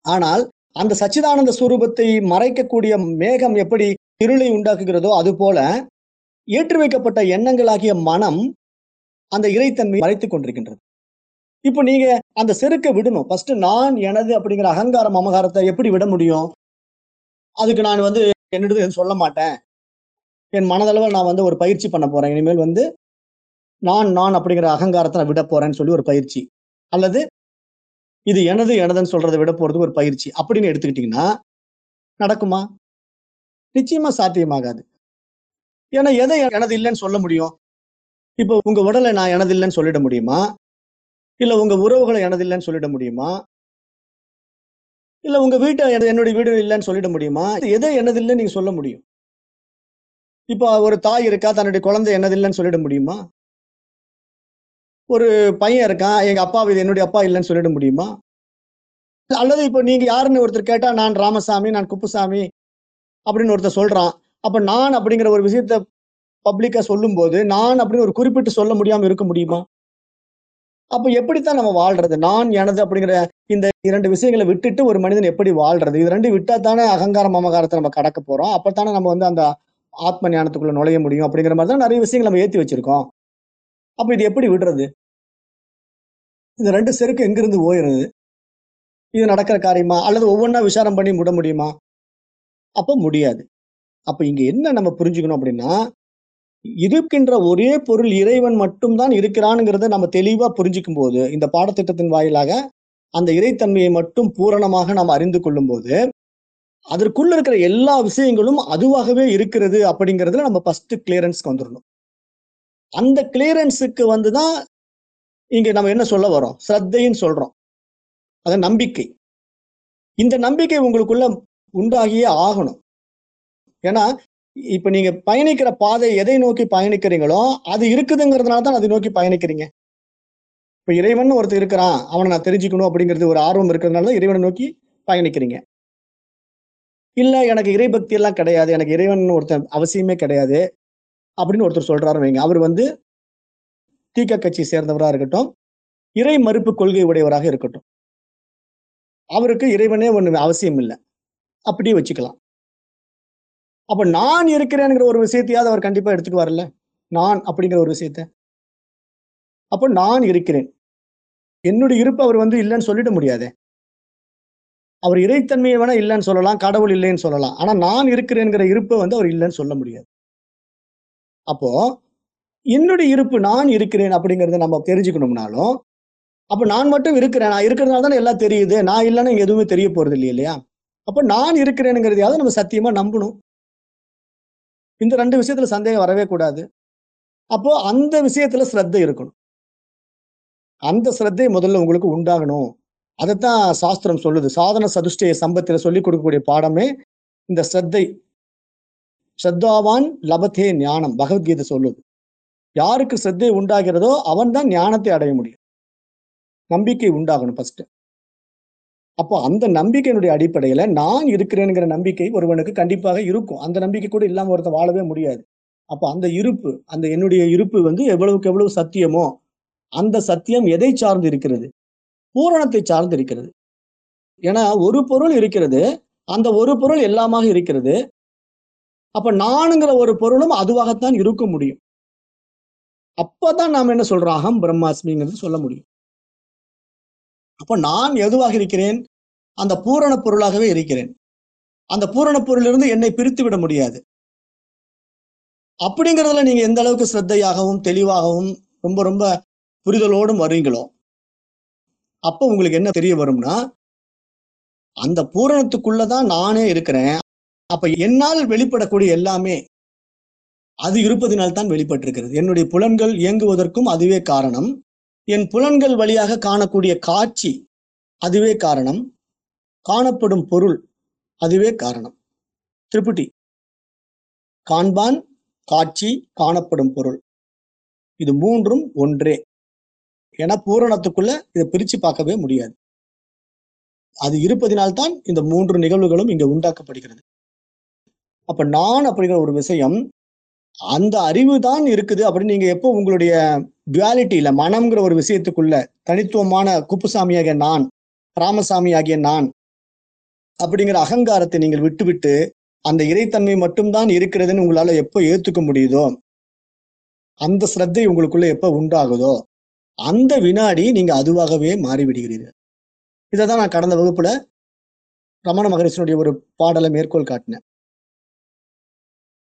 ஆனால் அந்த சச்சிதானந்த ஸ்வரூபத்தை மறைக்கக்கூடிய மேகம் எப்படி இருளை உண்டாக்குகிறதோ அது போல ஏற்றி வைக்கப்பட்ட எண்ணங்களாகிய மனம் அந்த இறைத்தன்மை மறைத்துக் கொண்டிருக்கின்றது. இப்போ நீங்க அந்த செருக்கை விடணும். ஃபர்ஸ்ட் நான் எனது அப்படிங்கிற அகங்காரம் அமகாரத்தை எப்படி விட முடியும்? அதுக்கு நான் வந்து என்னது சொல்ல மாட்டேன். என் மனதளவில் நான் வந்து ஒரு பயிற்சி பண்ண போறேன். இனிமேல் வந்து நான் நான் அப்படிங்கிற அகங்காரத்தை நான் விட போறேன்னு சொல்லி ஒரு பயிற்சி. அல்லது இது எனது எனதுன்னு சொல்றதை விட போறது ஒரு பயிற்சி அப்படின்னு எடுத்துக்கிட்டீங்கன்னா நடக்குமா? நிச்சயமா சாத்தியமாகாது. ஏன்னா எதை எனது இல்லைன்னு சொல்ல முடியும்? இப்போ உங்க உடலை நான் எனது இல்லைன்னு சொல்லிட முடியுமா? இல்ல உங்க உறவுகளை எனது இல்லைன்னு சொல்லிட முடியுமா? இல்ல உங்க வீட்டை எனது- என்னுடைய வீடு இல்லைன்னு சொல்லிட முடியுமா? எதை எனது இல்லைன்னு நீங்க சொல்ல முடியும்? இப்போ ஒரு தாய் இருக்கா? தன்னுடைய குழந்தை என்னது இல்லைன்னு சொல்லிட முடியுமா? ஒரு பையன் இருக்கான் எங்க அப்பா இது என்னுடைய அப்பா இல்லைன்னு சொல்லிட முடியுமா? அல்லது இப்போ நீங்க யாருன்னு ஒருத்தர் கேட்டா நான் ராமசாமி நான் குப்புசாமி அப்படின்னு ஒருத்தர் சொல்றான். அப்ப நான் அப்படிங்கிற ஒரு விஷயத்த பப்ளிக்கா சொல்லும்போது நான் அப்படின்னு ஒரு குறிப்பிட்டு சொல்ல முடியாம இருக்க முடியுமா? அப்ப எப்படித்தான் நம்ம வாழ்றது? நான் எனது அப்படிங்கிற இந்த இரண்டு விஷயங்களை விட்டுட்டு ஒரு மனிதன் எப்படி வாழ்றது? இது ரெண்டு விட்டா தானே அகங்காரம் அமகாரத்தை நம்ம கடக்க போறோம். அப்பத்தானே நம்ம வந்து அந்த ஆத்ம ஞானத்துக்குள்ள நுழைய முடியும் அப்படிங்கிற மாதிரி தான் நிறைய விஷயங்கள் நம்ம ஏத்தி வச்சிருக்கோம். அப்ப இது எப்படி விடுறது? இந்த ரெண்டு செருக்கு எங்கிருந்து ஓயிருது இது நடக்கிற காரியமா? அல்லது ஒவ்வொன்றா விசாரம் பண்ணி விட முடியுமா? அப்போ முடியாது. அப்போ இங்கே என்ன நம்ம புரிஞ்சுக்கணும் அப்படின்னா இருக்கின்ற ஒரே பொருள் இறைவன் மட்டும்தான் இருக்கிறானுங்கிறத நம்ம தெளிவாக புரிஞ்சுக்கும் போது இந்த பாடத்திட்டத்தின் வாயிலாக அந்த இறைத்தன்மையை மட்டும் பூரணமாக நாம் அறிந்து கொள்ளும் போது அதற்குள்ள இருக்கிற எல்லா விஷயங்களும் அதுவாகவே இருக்கிறது அப்படிங்கிறதுல நம்ம ஃபர்ஸ்ட் கிளியரன்ஸ்க்கு வந்துடணும் அந்த கிளியரன்ஸுக்கு வந்துதான் இங்க நம்ம என்ன சொல்ல வரோம் ஸ்ரத்தைன்னு சொல்றோம். அது நம்பிக்கை. இந்த நம்பிக்கை உங்களுக்குள்ள உண்டாகியே ஆகணும். ஏன்னா இப்ப நீங்க பயணிக்கிற பாதை எதை நோக்கி பயணிக்கிறீங்களோ அது இருக்குதுங்கிறதுனால தான் அதை நோக்கி பயணிக்கிறீங்க. இப்ப இறைவன் ஒருத்தர் இருக்கிறான். அவனை நான் தெரிஞ்சுக்கணும் அப்படிங்கிறது ஒரு ஆர்வம் இருக்கிறதுனால தான் இறைவனை நோக்கி பயணிக்கிறீங்க. இல்ல எனக்கு இறைபக்தி எல்லாம் கிடையாது. எனக்கு இறைவன் ஒருத்தன் அவசியமே கிடையாது. அப்படின்னு ஒருத்தர் சொல்றாரு வைங்க. அவர் வந்து தீக்க கட்சி சேர்ந்தவரா இருக்கட்டும் இறை மறுப்பு கொள்கை உடையவராக இருக்கட்டும். அவருக்கு இறைவனே ஒண்ணு அவசியம் இல்லை. அப்படியே வச்சுக்கலாம். அப்ப நான் இருக்கிறேங்கிற ஒரு விஷயத்தையாவது அவர் கண்டிப்பா எடுத்துக்குவார்ல? நான் அப்படிங்கிற ஒரு விஷயத்த. அப்ப நான் இருக்கிறேன். என்னுடைய இருப்பு அவர் வந்து இல்லைன்னு சொல்லிட முடியாதே. அவர் இறைத்தன்மையை வேணா இல்லைன்னு சொல்லலாம் கடவுள் இல்லைன்னு சொல்லலாம். ஆனா நான் இருக்கிறேங்கிற இருப்பை வந்து அவர் இல்லைன்னு சொல்ல முடியாது. அப்போ என்னுடைய இருப்பு நான் இருக்கிறேன் அப்படிங்கிறத நம்ம தெரிஞ்சுக்கணும்னாலும் அப்ப நான் மட்டும் இருக்கிறேன் நான் இருக்கிறதுனால தானே எல்லாம் தெரியுது நான் இல்லைன்னா இங்க எதுவுமே தெரிய போறது இல்லையா இல்லையா? அப்ப நான் இருக்கிறேனுங்கிறதையாவது நம்ம சத்தியமா நம்பணும். இந்த ரெண்டு விஷயத்துல சந்தேகம் வரவே கூடாது. அப்போ அந்த விஷயத்துல ஸ்ரத்த இருக்கணும். அந்த ஸ்ரத்தை முதல்ல உங்களுக்கு உண்டாகணும். அதைத்தான் சாஸ்திரம் சொல்லுது. சாதன சதுஷ்டய சம்பத்தில் சொல்லி கொடுக்கக்கூடிய பாடமே இந்த ஸ்ரத்தை. ஸ்ரத்தாவான் லபத்தே ஞானம் பகவத்கீதை சொல்லுது. யாருக்கு சித்தை உண்டாகிறதோ அவன் தான் ஞானத்தை அடைய முடியும். நம்பிக்கை உண்டாகணும் ஃபர்ஸ்ட் அப்போ அந்த நம்பிக்கையினுடைய அடிப்படையில நான் இருக்கிறேங்கிற நம்பிக்கை ஒருவனுக்கு கண்டிப்பாக இருக்கும். அந்த நம்பிக்கை கூட இல்லாம ஒருத்தன் வாழவே முடியாது. அப்போ அந்த இருப்பு அந்த என்னுடைய இருப்பு வந்து எவ்வளவுக்கு எவ்வளவு சத்தியமோ அந்த சத்தியம் எதை சார்ந்து இருக்கிறது? பூரணத்தை சார்ந்து இருக்கிறது. ஏன்னா ஒரு பொருள் இருக்கிறது அந்த ஒரு பொருள் எல்லாமாக இருக்கிறது. அப்ப நானுங்கிற ஒரு பொருளும் அதுவாகத்தான் இருக்க முடியும். அப்பதான் நாம என்ன சொல்றோம்? அகம் பிரம்மாஸ்மிங்கிறது சொல்ல முடியும். அப்ப நான் எதுவாக இருக்கிறேன்? அந்த பூரண பொருளாகவே இருக்கிறேன். அந்த பூரண பொருளிலிருந்து என்னை பிரித்து விட முடியாது. அப்படிங்கிறதுல நீங்க எந்த அளவுக்கு ஸ்ரத்தையாகவும் தெளிவாகவும் ரொம்ப ரொம்ப புரிதலோடும் வருவீங்களோ அப்ப உங்களுக்கு என்ன தெரிய வரும்னா அந்த பூரணத்துக்குள்ளதான் நானே இருக்கிறேன். அப்ப என்னால் வெளிப்படக்கூடிய எல்லாமே அது இருப்பதினால் தான் வெளிப்பட்டிருக்கிறது. என்னுடைய புலன்கள் இயங்குவதற்கும் அதுவே காரணம். என் புலன்கள் வழியாக காணக்கூடிய காட்சி அதுவே காரணம். காணப்படும் பொருள் அதுவே காரணம். திருப்புட்டி. காண்பான் காட்சி காணப்படும் பொருள். இது மூன்றும் ஒன்றே. என பூரணத்துக்குள்ள இதை பிரிச்சு பார்க்கவே முடியாது. அது இருப்பதினால்தான் இந்த மூன்று நிகழ்வுகளும் இங்க உண்டாக்கப்படுகிறது. அப்ப நான் அப்படிங்கிற ஒரு விஷயம் அந்த அறிவு தான் இருக்குது அப்படின்னு நீங்க எப்போ உங்களுடைய டுவாலிட்டியில மனம்ங்கிற ஒரு விஷயத்துக்குள்ள தனித்துவமான குப்புசாமியாகிய நான் ராமசாமி ஆகிய நான் அப்படிங்கிற அகங்காரத்தை நீங்கள் விட்டுவிட்டு அந்த இறைத்தன்மை மட்டும்தான் இருக்கிறதுன்னு உங்களால எப்போ ஏத்துக்க முடியுதோ அந்த ஸ்ரத்தை உங்களுக்குள்ள எப்போ உண்டாகுதோ அந்த வினாடி நீங்க அதுவாகவே மாறிவிடுகிறீர்கள். இதை தான் நான் கடந்த வகுப்புல ரமண மகரிஷனுடைய ஒரு பாடலை மேற்கோள் காட்டினேன்.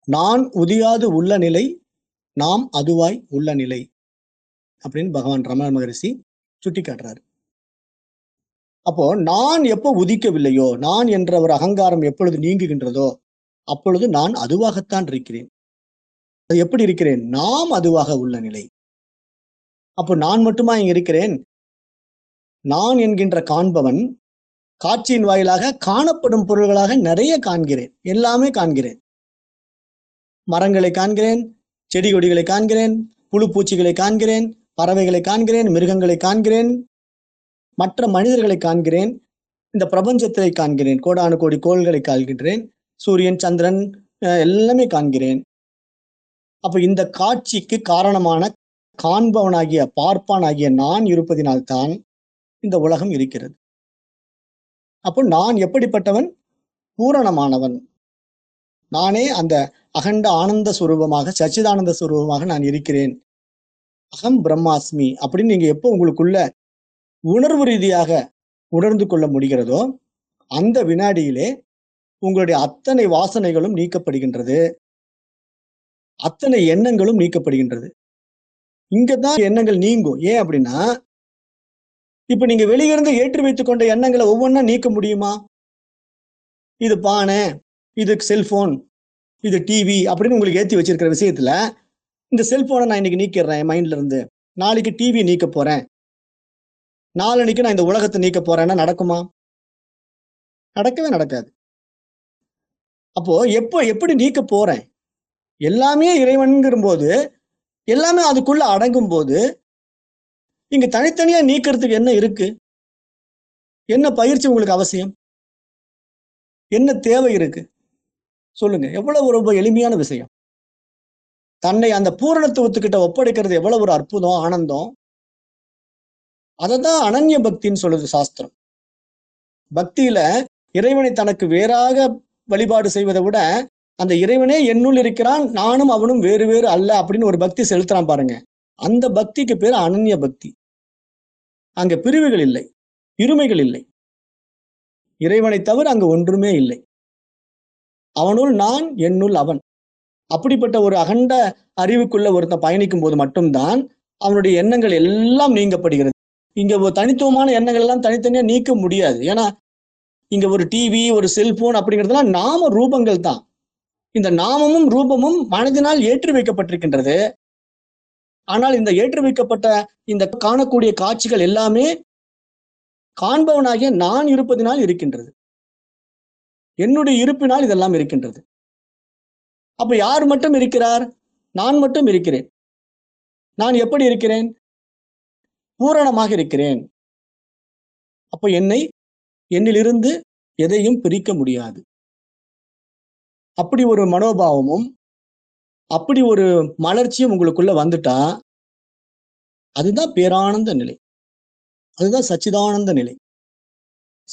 நான் உதியாது உள்ள நிலை நாம் அதுவாய் உள்ள நிலை அப்படின்னு பகவான் ரமண மகரிஷி சுட்டி காட்டுறாரு அப்போ நான் எப்போ உதிக்கவில்லையோ நான் என்ற ஒரு அகங்காரம் எப்பொழுது நீங்குகின்றதோ அப்பொழுது நான் அதுவாகத்தான் இருக்கிறேன். அது எப்படி இருக்கிறேன்? நாம் அதுவாக உள்ள நிலை. அப்போ நான் மட்டுமா இங்க இருக்கிறேன்? நான் என்கின்ற காண்பவன் காட்சியின் வாயிலாக காணப்படும் பொருள்களாக நிறைய காண்கிறேன். எல்லாமே காண்கிறேன். மரங்களை காண்கிறேன் செடி கொடிகளை காண்கிறேன் புழு பூச்சிகளை காண்கிறேன் பறவைகளை காண்கிறேன் மிருகங்களை காண்கிறேன் மற்ற மனிதர்களை காண்கிறேன் இந்த பிரபஞ்சத்தை காண்கிறேன் கோடானு கோடி கோள்களை காண்கின்றேன் சூரியன் சந்திரன் எல்லாமே காண்கிறேன். அப்ப இந்த காட்சிக்கு காரணமான காண்பவனாகிய பார்ப்பானாகிய நான் இருப்பதினால்தான் இந்த உலகம் இருக்கிறது. அப்போ நான் எப்படிப்பட்டவன்? பூரணமானவன். நானே அந்த அகண்ட ஆனந்த சுரூபமாக சச்சிதானந்த சுரூபமாக நான் இருக்கிறேன். அகம் பிரம்மாஸ்மி அப்படின்னு நீங்க எப்போ உங்களுக்குள்ள உணர்வு ரீதியாக உணர்ந்து கொள்ள முடிகிறதோ அந்த வினாடியிலே உங்களுடைய அத்தனை வாசனைகளும் நீக்கப்படுகின்றது. அத்தனை எண்ணங்களும் நீக்கப்படுகின்றது. இங்கதான் எண்ணங்கள் நீங்கும். ஏன் அப்படின்னா இப்ப நீங்க வெளியிருந்து ஏற்றி வைத்துக் கொண்ட எண்ணங்களை ஒவ்வொன்றா நீக்க முடியுமா? இது பானை இது செல்போன் இது டிவி அப்படின்னு உங்களுக்கு ஏற்றி வச்சிருக்கிற விஷயத்துல இந்த செல்போனை நான் இன்னைக்கு நீக்கிடுறேன் என் மைண்ட்ல இருந்து. நாளைக்கு டிவி நீக்க போறேன். நாளன்னைக்கு நான் இந்த உலகத்தை நீக்க போறேன்னா நடக்குமா? நடக்கவே நடக்காது. அப்போ எப்போ எப்படி நீக்க போறேன்? எல்லாமே இறைவன்கிற போது எல்லாமே அதுக்குள்ள அடங்கும் போது இங்க தனித்தனியா நீக்கிறதுக்கு என்ன இருக்கு? என்ன பயிற்சி உங்களுக்கு அவசியம்? என்ன தேவை இருக்கு? சொல்லுங்க. எவ்வளவு ரொம்ப எளிமையான விஷயம். தன்னை அந்த பூரணத்துவத்துக்கிட்ட ஒப்படைக்கிறது எவ்வளவு ஒரு அற்புதம் ஆனந்தம். அததான் அனன்ய பக்தின்னு சொல்லுது சாஸ்திரம். பக்தியில இறைவனை தனக்கு வேறாக வழிபாடு செய்வதை விட அந்த இறைவனே என்னுள் இருக்கிறான் நானும் அவனும் வேறு வேறு அல்ல அப்படின்னு ஒரு பக்தி செலுத்துறான் பாருங்க. அந்த பக்திக்கு பேர் அனன்ய பக்தி. அங்க பிரிவுகள் இல்லை. இருமைகள் இல்லை. இறைவனை தவிர அங்கு ஒன்றுமே இல்லை. அவனுள் நான் என்னுள் அவன். அப்படிப்பட்ட ஒரு அகண்ட அறிவுக்குள்ள ஒருத்தன் பயணிக்கும் போது மட்டும்தான் அவனுடைய எண்ணங்கள் எல்லாம் நீங்கப்படுகிறது. இங்க ஒரு தனித்துவமான எண்ணங்கள் எல்லாம் தனித்தனியா நீக்க முடியாது. ஏன்னா இங்க ஒரு டிவி ஒரு செல்போன் அப்படிங்கிறதுலாம் நாம ரூபங்கள் தான். இந்த நாமமும் ரூபமும் மனதினால் ஏற்றி வைக்கப்பட்டிருக்கின்றது ஆனால் இந்த ஏற்றி வைக்கப்பட்ட இந்த காணக்கூடிய காட்சிகள் எல்லாமே காண்பவனாகிய நான் இருப்பதினால் இருக்கின்றது. என்னுடைய இருப்பினால் இதெல்லாம் இருக்கின்றது. அப்ப யார் மட்டும் இருக்கிறார்? நான் மட்டும் இருக்கிறேன். நான் எப்படி இருக்கிறேன்? பூரணமாக இருக்கிறேன். அப்ப என்னை என்னிலிருந்து எதையும் பிரிக்க முடியாது. அப்படி ஒரு மனோபாவமும் அப்படி ஒரு மலர்ச்சியும் உங்களுக்குள்ள வந்துட்டா அதுதான் பேரானந்த நிலை. அதுதான் சச்சிதானந்த நிலை.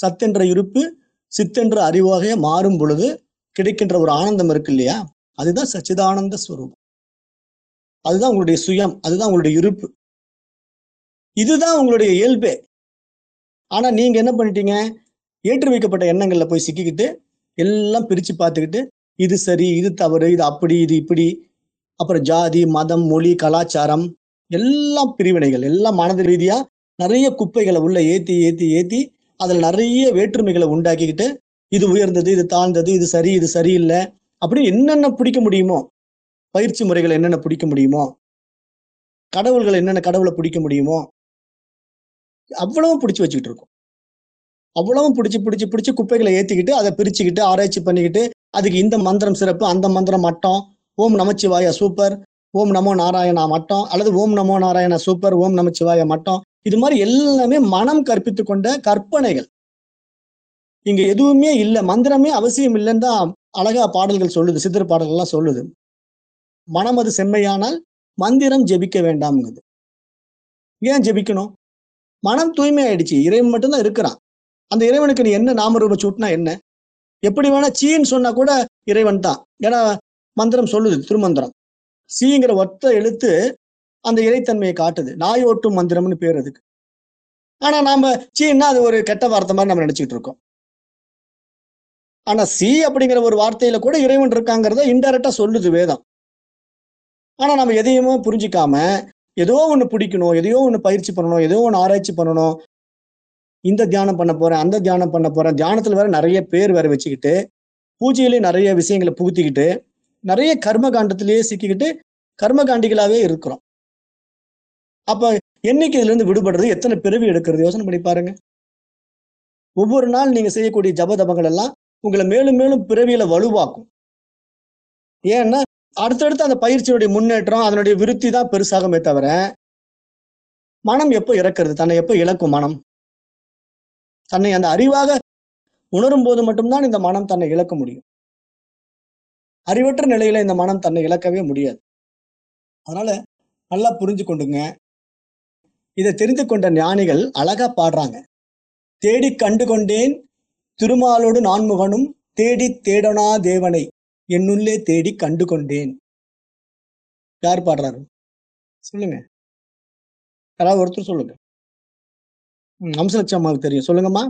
சத்தென்ற இருப்பு சித்தென்ற அறிவாக மாறும் பொழுது கிடைக்கின்ற ஒரு ஆனந்தம் இருக்கு இல்லையா? அதுதான் சச்சிதானந்த ஸ்வரூபம். அதுதான் உங்களுடைய சுயம் அதுதான் உங்களுடைய இருப்பு. இதுதான் உங்களுடைய இயல்பே. ஆனா நீங்க என்ன பண்ணிட்டீங்க? ஏற்றி வைக்கப்பட்ட எண்ணங்கள்ல போய் சிக்கிக்கிட்டு எல்லாம் பிரிச்சு பார்த்துக்கிட்டு இது சரி இது தவறு இது அப்படி இது இப்படி. அப்புறம் ஜாதி மதம் மொழி கலாச்சாரம் எல்லாம் பிரிவினைகள் எல்லாம் மனது ரீதியா நிறைய குப்பைகளை உள்ள ஏத்தி ஏத்தி ஏத்தி அதில் நிறைய வேற்றுமைகளை உண்டாக்கிக்கிட்டு இது உயர்ந்தது இது தாழ்ந்தது இது சரி இது சரியில்லை அப்படின்னு என்னென்ன பிடிக்க முடியுமோ பயிற்சி முறைகளை என்னென்ன பிடிக்க முடியுமோ கடவுள்கள் என்னென்ன கடவுளை பிடிக்க முடியுமோ அவ்வளவும் பிடிச்சி வச்சுக்கிட்டு இருக்கோம். அவ்வளவும் பிடிச்சி பிடிச்சி பிடிச்சி குப்பைகளை ஏற்றிக்கிட்டு அதை பிரிச்சுக்கிட்டு ஆராய்ச்சி பண்ணிக்கிட்டு அதுக்கு இந்த மந்திரம் சிறப்பு அந்த மந்திரம் மட்டம் ஓம் நமச்சிவாயா சூப்பர் ஓம் நமோ நாராயணா மட்டம் அல்லது ஓம் நமோ நாராயணா சூப்பர் ஓம் நமச்சிவாயா மட்டம் இது மாதிரி எல்லாமே மனம் கற்பித்து கொண்ட கற்பனைகள். இங்க எதுவுமே இல்லை மந்திரமே அவசியம் இல்லைன்னு தான் அழகா பாடல்கள் சொல்லுது சித்தர் பாடல்கள்லாம் சொல்லுது. மனம் அது செம்மையானால் மந்திரம் ஜெபிக்க வேண்டாம்ங்குது. ஏன் ஜெபிக்கணும்? மனம் தூய்மை ஆயிடுச்சு இறைவன் மட்டும்தான் இருக்கிறான். அந்த இறைவனுக்கு நீ என்ன நாமரூபம் சூட்டினா என்ன? எப்படி வேணா சீன்னு சொன்னா கூட இறைவன் தான். ஏன்னா மந்திரம் சொல்லுது திருமந்திரம். சீங்கிற ஒத்த எழுத்து அந்த இறைத்தன்மையை காட்டுது. நாய் ஓட்டும் மந்திரம்னு பேர் அதுக்கு. ஆனா நாம சீன்னா அது ஒரு கெட்ட வார்த்தை மாதிரி நம்ம நினைச்சிட்டு இருக்கோம். ஆனா சி அப்படிங்கிற ஒரு வார்த்தையில கூட இறைவன் இருக்காங்கிறத இன்டெரக்டா சொல்லுது வேதம். ஆனா நம்ம எதையுமே புரிஞ்சிக்காம ஏதோ ஒண்ணு பிடிக்கணும் எதையோ ஒண்ணு பயிற்சி பண்ணணும் ஏதோ ஒண்ணு ஆராய்ச்சி பண்ணணும். இந்த தியானம் பண்ண போறேன் அந்த தியானம் பண்ண போறேன். தியானத்துல வேற நிறைய பேர் வேற வச்சுக்கிட்டு பூஜையிலேயே நிறைய விஷயங்களை புகுத்திக்கிட்டு நிறைய கர்ம காண்டத்திலேயே சிக்கிக்கிட்டு கர்மகாண்டிகளாவே இருக்கிறோம். அப்ப எண்ணிக்கையிலிருந்து விடுபடுறது? எத்தனை பிறவி எடுக்கிறது? யோசனை பண்ணி பாருங்க. ஒவ்வொரு நாள் நீங்க செய்யக்கூடிய ஜபதபங்கள் எல்லாம் உங்களை மேலும் மேலும் பிறவியில வலுவாக்கும். ஏன்னா அடுத்தடுத்து அந்த பயிற்சியுடைய முன்னேற்றம் அதனுடைய விருத்தி தான் பெருசாகுமே தவிர மனம் எப்போ இறக்கிறது? தன்னை எப்போ இழக்கும் மனம்? தன்னை அந்த அறிவாக உணரும் போது மட்டும்தான் இந்த மனம் தன்னை இழக்க முடியும். அறிவற்ற நிலையில இந்த மனம் தன்னை இழக்கவே முடியாது. அதனால நல்லா புரிஞ்சு கொண்டுங்க இதை தெரிந்து கொண்ட ஞானிகள் அழகா பாடுறாங்க. தேடி கண்டு கொண்டேன் திருமாலோடு நான்முகனும் தேடி தேடனா தேவனை என்னுள்ளே தேடி கண்டு கொண்டேன். யார் பாடுறாரு? சொல்லுங்க. யாராவது ஒருத்தர் சொல்லுங்க. ம், அம்மாவுக்கு தெரியும். சொல்லுங்கம்மா.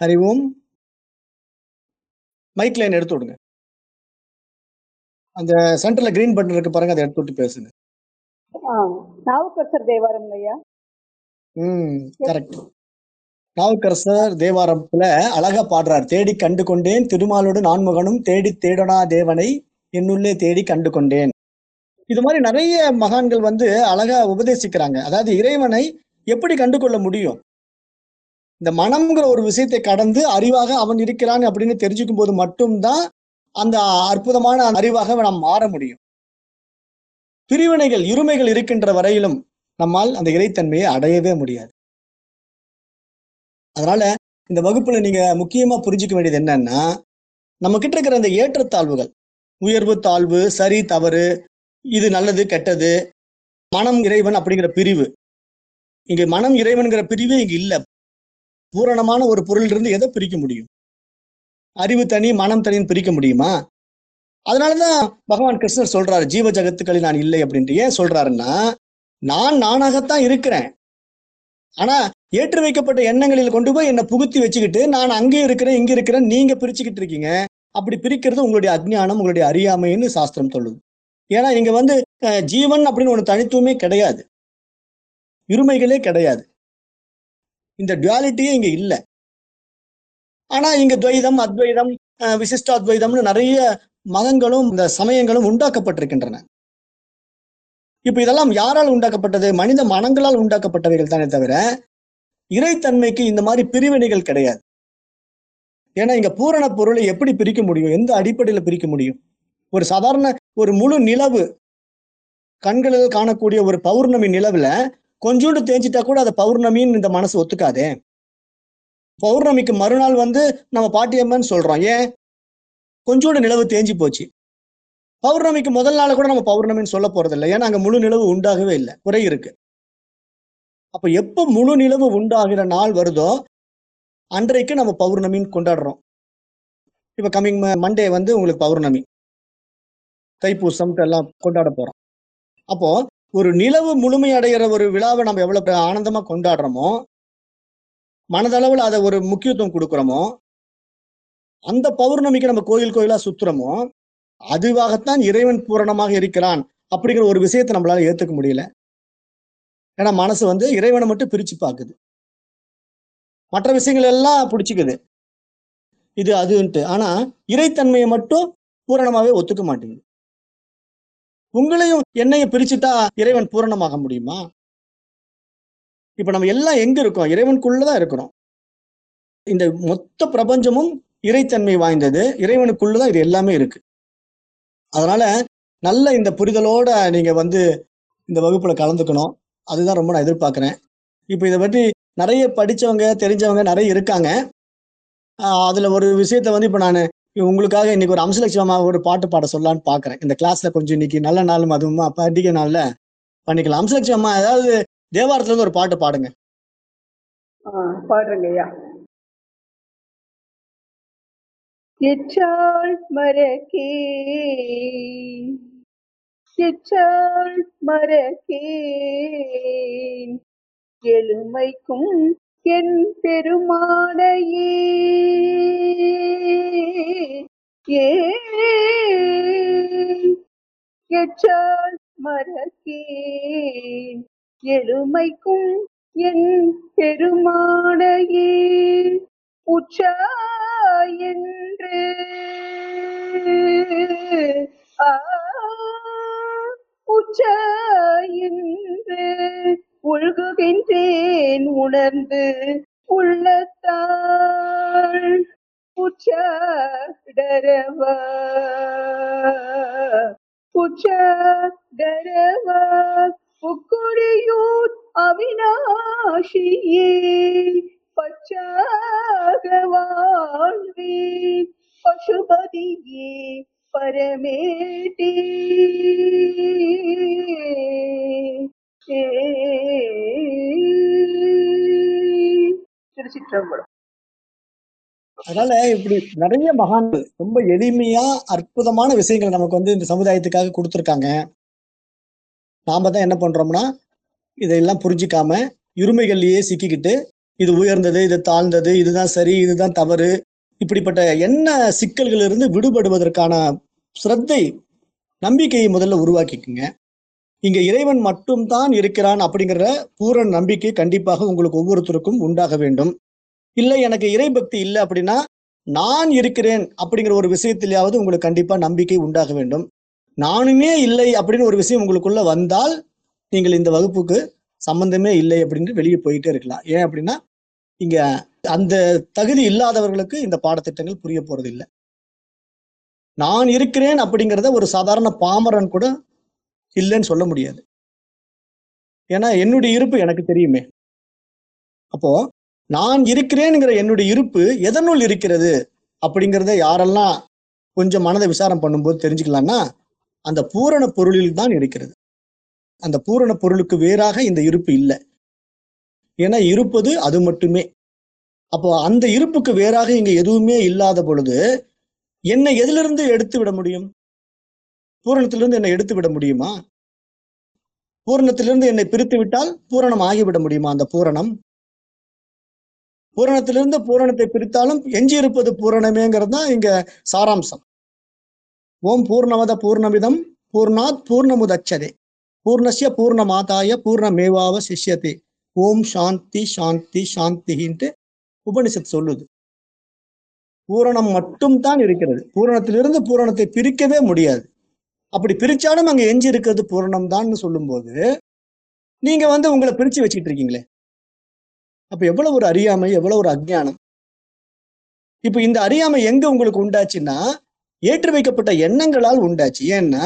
ஹரி ஓம். மைக் லைன் எடுத்து விடுங்க. அந்த சென்டர்ல கிரீன் பட்டன் இருக்கு பாருங்க அதை எடுத்து விட்டு பேசுங்க. நாவுக்கரசர் தேவாரம் ஐயா ம் கரெக்ட் நாவுக்கரசர் தேவாரத்துல அழகா பாடுறார். தேடி கண்டு கொண்டேன் திருமாலோடு நான்முகனும் தேடி தேடனா தேவனை என்னுள்ளே தேடி கண்டு கொண்டேன். இது மாதிரி நிறைய மகான்கள் வந்து அழகா உபதேசிக்கிறாங்க. அதாவது இறைவனை எப்படி கண்டு கொள்ள முடியும்? இந்த மனம்ங்கிற ஒரு விஷயத்தை கடந்து அறிவாக அவன் இருக்கிறான் அப்படின்னு தெரிஞ்சுக்கும் போது மட்டும்தான் அந்த அற்புதமான அறிவாக நாம் மாற முடியும். பிரிவினைகள் இருமைகள் இருக்கின்ற வரையிலும் நம்மால் அந்த இறைத்தன்மையை அடையவே முடியாது. அதனால இந்த வகுப்புல நீங்க முக்கியமா புரிஞ்சுக்க வேண்டியது என்னன்னா நம்ம கிட்ட இருக்கிற அந்த ஏற்றத்தாழ்வுகள் உயர்வு தாழ்வு சரி தவறு இது நல்லது கெட்டது மனம் இறைவன் அப்படிங்கிற பிரிவு. இங்க மனம் இறைவன்கிற பிரிவு இங்க இல்ல. பூரணமான ஒரு பொருள் இருந்து எதை பிரிக்க முடியும்? அறிவு தனி மனம் தனின்னு பிரிக்க முடியுமா? அதனாலதான் பகவான் கிருஷ்ணர் சொல்றாரு ஜீவ ஜகத்துக்களில் நான் இல்லை அப்படின்ட்டு. ஏன் சொல்றாருன்னா நான் நானாகத்தான் இருக்கிறேன். ஆனா ஏற்று வைக்கப்பட்ட எண்ணங்களில் கொண்டு போய் என்னை புகுத்தி வச்சுக்கிட்டு நான் அங்கே இருக்கிறேன் இங்க இருக்கிறேன் நீங்க பிரிச்சுக்கிட்டு இருக்கீங்க. அப்படி பிரிக்கிறது உங்களுடைய அஜ்ஞானம் உங்களுடைய அறியாமைன்னு சாஸ்திரம் சொல்லுது. ஏன்னா இங்க வந்து ஜீவன் அப்படின்னு ஒண்ணு தனித்துவமே கிடையாது. இருமைகளே கிடையாது. இந்த டுவாலிட்டியே இங்க இல்லை. ஆனா இங்க துவைதம் அத்வைதம் அஹ், விசிஷ்டாத்வைதம்னு நிறைய மதங்களும் இந்த சமயங்களும் உண்டாக்கப்பட்டிருக்கின்றன. இப்ப இதெல்லாம் யாரால் உண்டாக்கப்பட்டது? மனித மனங்களால் உண்டாக்கப்பட்டவைகள் தானே தவிர இறைத்தன்மைக்கு இந்த மாதிரி பிரிவினைகள் கிடையாது. ஏன்னா இங்க பூரண பொருளை எப்படி பிரிக்க முடியும்? எந்த அடிப்படையில பிரிக்க முடியும்? ஒரு சாதாரண ஒரு முழு நிலவு கண்களில் காணக்கூடிய ஒரு பௌர்ணமி நிலவுல கொஞ்சோண்டு தேஞ்சிட்டா கூட அதை பௌர்ணமின்னு இந்த மனசு ஒத்துக்காதே. பௌர்ணமிக்கு மறுநாள் வந்து நம்ம பாட்டியம்மன் சொல்றோம். ஏன்? கொஞ்சோண்டு நிலவு தேஞ்சி போச்சு. பௌர்ணமிக்கு முதல் நாள் கூட நம்ம பௌர்ணமின்னு சொல்ல போறது இல்லை ஏன்னா அங்க முழு நிலவு உண்டாகவே இல்லை. குறை இருக்கு. அப்ப எப்ப முழு நிலவு உண்டாகிற நாள் வருதோ அன்றைக்கு நம்ம பௌர்ணமின்னு கொண்டாடுறோம். இப்ப கம்மிங் மண்டே வந்து உங்களுக்கு பௌர்ணமி. தைப்பூசம் எல்லாம் கொண்டாட போறோம். அப்போ ஒரு நிலவு முழுமை அடைகிற ஒரு விழாவை நம்ம எவ்வளவு ஆனந்தமா கொண்டாடுறோமோ மனதளவில் அதை ஒரு முக்கியத்துவம் கொடுக்குறோமோ அந்த பௌர்ணமிக்கு நம்ம கோயில் கோயிலா சுத்துறோமோ அதுவாகத்தான் இறைவன் பூரணமாக இருக்கிறான் அப்படிங்கிற ஒரு விஷயத்தை நம்மளால ஏத்துக்க முடியல. ஏன்னா மனசு வந்து இறைவனை மட்டும் பிரிச்சு பார்க்குது மற்ற விஷயங்கள் எல்லாம் பிடிச்சிக்குது. இது அதுன்ட்டு. ஆனா இறைத்தன்மையை மட்டும் பூரணமாவே ஒத்துக்க மாட்டேங்குது. உங்களையும் என்னையும் பிரிச்சுட்டா இறைவன் பூரணமாக முடியுமா? இப்ப நம்ம எல்லாம் எங்க இருக்கோம்? இறைவனுக்குள்ளதான் இருக்கிறோம். இந்த மொத்த பிரபஞ்சமும் இறைத்தன்மை வாய்ந்தது இறைவனுக்குள்ளதான் இது எல்லாமே இருக்கு. அதனால நல்ல இந்த புரிதலோட நீங்க வந்து இந்த வகுப்புல கலந்துக்கணும். அதுதான் ரொம்ப நான் எதிர்பார்க்கிறேன். இப்போ இதை பற்றி நிறைய படித்தவங்க தெரிஞ்சவங்க நிறைய இருக்காங்க. அதில் ஒரு விஷயத்த வந்து இப்போ நான் உங்களுக்காக இன்னைக்கு ஒரு அம்சலட்சுமமா ஒரு பாட்டு பாட சொல்லலான்னு பார்க்குறேன் இந்த கிளாஸில் கொஞ்சம் இன்னைக்கு நல்ல நாளும் அதுவும் பண்டிகை நாளில் பண்ணிக்கலாம். அம்சலட்சுமி அம்மா ஏதாவது தேவாரத்துலேருந்து ஒரு பாட்டு பாடுங்க. பாடுறேங்க ஐயா. எச்சாள் மரக்கே எச்சாள் மரக்கே எழுமைக்கும் என் பெருமானையே. ஏ. மறக்கேன் மரக்கேன் எழுமைக்கும் என் பெருமானையே. உச்சா என்று உச்சா என்று உள்குகின்றேன் உணர்ந்து உள்ளத்தாள். உச்சடரவா உச்சடரவா புக்குடியூர் அவினாஷியே. பச்சாக வாழ்வேன் பசுபதியே பரமேட்டி. திருச்சிற்றம்பலம். அதனால இப்படி நிறைய மகான்கள் ரொம்ப எளிமையா அற்புதமான விஷயங்களை நமக்கு வந்து இந்த சமுதாயத்துக்காக கொடுத்துருக்காங்க. நாம தான் என்ன பண்றோம்னா இதையெல்லாம் புரிஞ்சுக்காம இருமைகள்லயே சிக்கிக்கிட்டு இது உயர்ந்தது இது தாழ்ந்தது இதுதான் சரி இதுதான் தவறு. இப்படிப்பட்ட என்ன சிக்கல்கள் இருந்து விடுபடுவதற்கான சிரத்தை நம்பிக்கையை முதல்ல உருவாக்கிக்குங்க. இங்க இறைவன் மட்டும்தான் இருக்கிறான் அப்படிங்கிற பூரண நம்பிக்கை கண்டிப்பாக உங்களுக்கு ஒவ்வொருத்தருக்கும் உண்டாக வேண்டும். இல்லை எனக்கு இறைபக்தி இல்லை அப்படின்னா நான் இருக்கிறேன் அப்படிங்கிற ஒரு விஷயத்திலேயாவது உங்களுக்கு கண்டிப்பா நம்பிக்கை உண்டாக வேண்டும். நானுமே இல்லை அப்படின்னு ஒரு விஷயம் உங்களுக்குள்ள வந்தால் நீங்கள் இந்த வகுப்புக்கு சம்பந்தமே இல்லை அப்படின்னு வெளியே போயிட்டே இருக்கலாம். ஏன் அப்படின்னா இங்க அந்த தகுதி இல்லாதவர்களுக்கு இந்த பாடத்திட்டங்கள் புரிய போறது இல்லை நான் இருக்கிறேன் அப்படிங்கிறத ஒரு சாதாரண பாமரன் கூட இல்லைன்னு சொல்ல முடியாது. ஏன்னா என்னுடைய இருப்பு எனக்கு தெரியுமே. அப்போ நான் இருக்கிறேன்ங்கிற என்னுடைய இருப்பு எதனுள் இருக்கிறது அப்படிங்கிறத யாரெல்லாம் கொஞ்சம் மனதை விசாரம் பண்ணும்போது தெரிஞ்சுக்கலாம்னா அந்த பூரண பொருளில் தான் இருக்கிறது. அந்த பூரண பொருளுக்கு வேறாக இந்த இருப்பு இல்லை. ஏன்னா இருப்பது அது மட்டுமே. அப்போ அந்த இருப்புக்கு வேறாக இங்க எதுவுமே இல்லாத பொழுது என்னை எதிலிருந்து எடுத்து விட முடியும்? பூரணத்திலிருந்து என்னை எடுத்து விட முடியுமா? பூரணத்திலிருந்து என்னை பிரித்து விட்டால் பூரணம் ஆகிவிட முடியுமா அந்த பூரணம்? பூரணத்திலிருந்து பூரணத்தை பிரித்தாலும் எஞ்சி இருப்பது பூரணமேங்கிறது தான் இங்க சாராம்சம். ஓம் பூர்ணமத பூர்ணமிதம் பூர்ணாத் பூர்ணமுதச்சதே. பூர்ணசிய பூர்ணமாதாய பூர்ணமேவாவ சிஷ்யதே. ஓம் சாந்தி சாந்தி சாந்திகின்ட்டு உபனிஷத் சொல்லுது. பூரணம் மட்டும் தான் இருக்கிறது. பூரணத்திலிருந்து பூரணத்தை பிரிக்கவே முடியாது. அப்படி பிரிச்சாலும் அங்க எஞ்சி இருக்கிறது பூரணம் தான் சொல்லும்போது நீங்க வந்து உங்களை பிரிச்சு வச்சுக்கிட்டு இருக்கீங்களே. அப்ப எவ்வளவு ஒரு அறியாமை எவ்வளவு ஒரு அஜ்ஞானம். இப்ப இந்த அறியாமை எங்க உங்களுக்கு உண்டாச்சுன்னா ஏற்றி வைக்கப்பட்ட எண்ணங்களால் உண்டாச்சு. ஏன்னா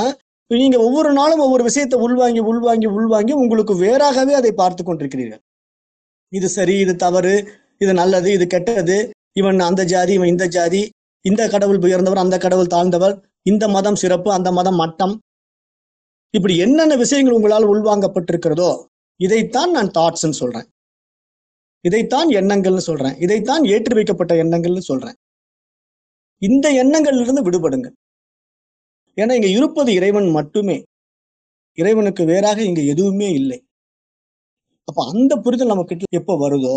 நீங்க ஒவ்வொரு நாளும் ஒவ்வொரு விஷயத்தை உள்வாங்கி உள்வாங்கி உள்வாங்கி உங்களுக்கு வேறாகவே அதை பார்த்து கொண்டிருக்கிறீர்கள். இது சரி இது தவறு இது நல்லது இது கெட்டது. இவன் அந்த ஜாதி இவன் இந்த ஜாதி. இந்த கடவுள் உயர்ந்தவர் அந்த கடவுள் தாழ்ந்தவர். இந்த மதம் சிறப்பு அந்த மதம் மட்டம். இப்படி என்னென்ன விஷயங்கள் உங்களால் உள்வாங்கப்பட்டிருக்கிறதோ இதைத்தான் நான் தாட்ஸ்ன்னு சொல்றேன். இதைத்தான் எண்ணங்கள்னு சொல்றேன். இதைத்தான் ஏற்றி வைக்கப்பட்ட எண்ணங்கள்னு சொல்றேன். இந்த எண்ணங்கள்ல இருந்து விடுபடுங்க ஏன்னா இங்க இருப்பது இறைவன் மட்டுமே. இறைவனுக்கு வேறாக இங்க எதுவுமே இல்லை. அப்ப அந்த புரிதல் நம்ம கிட்ட எப்போ வருதோ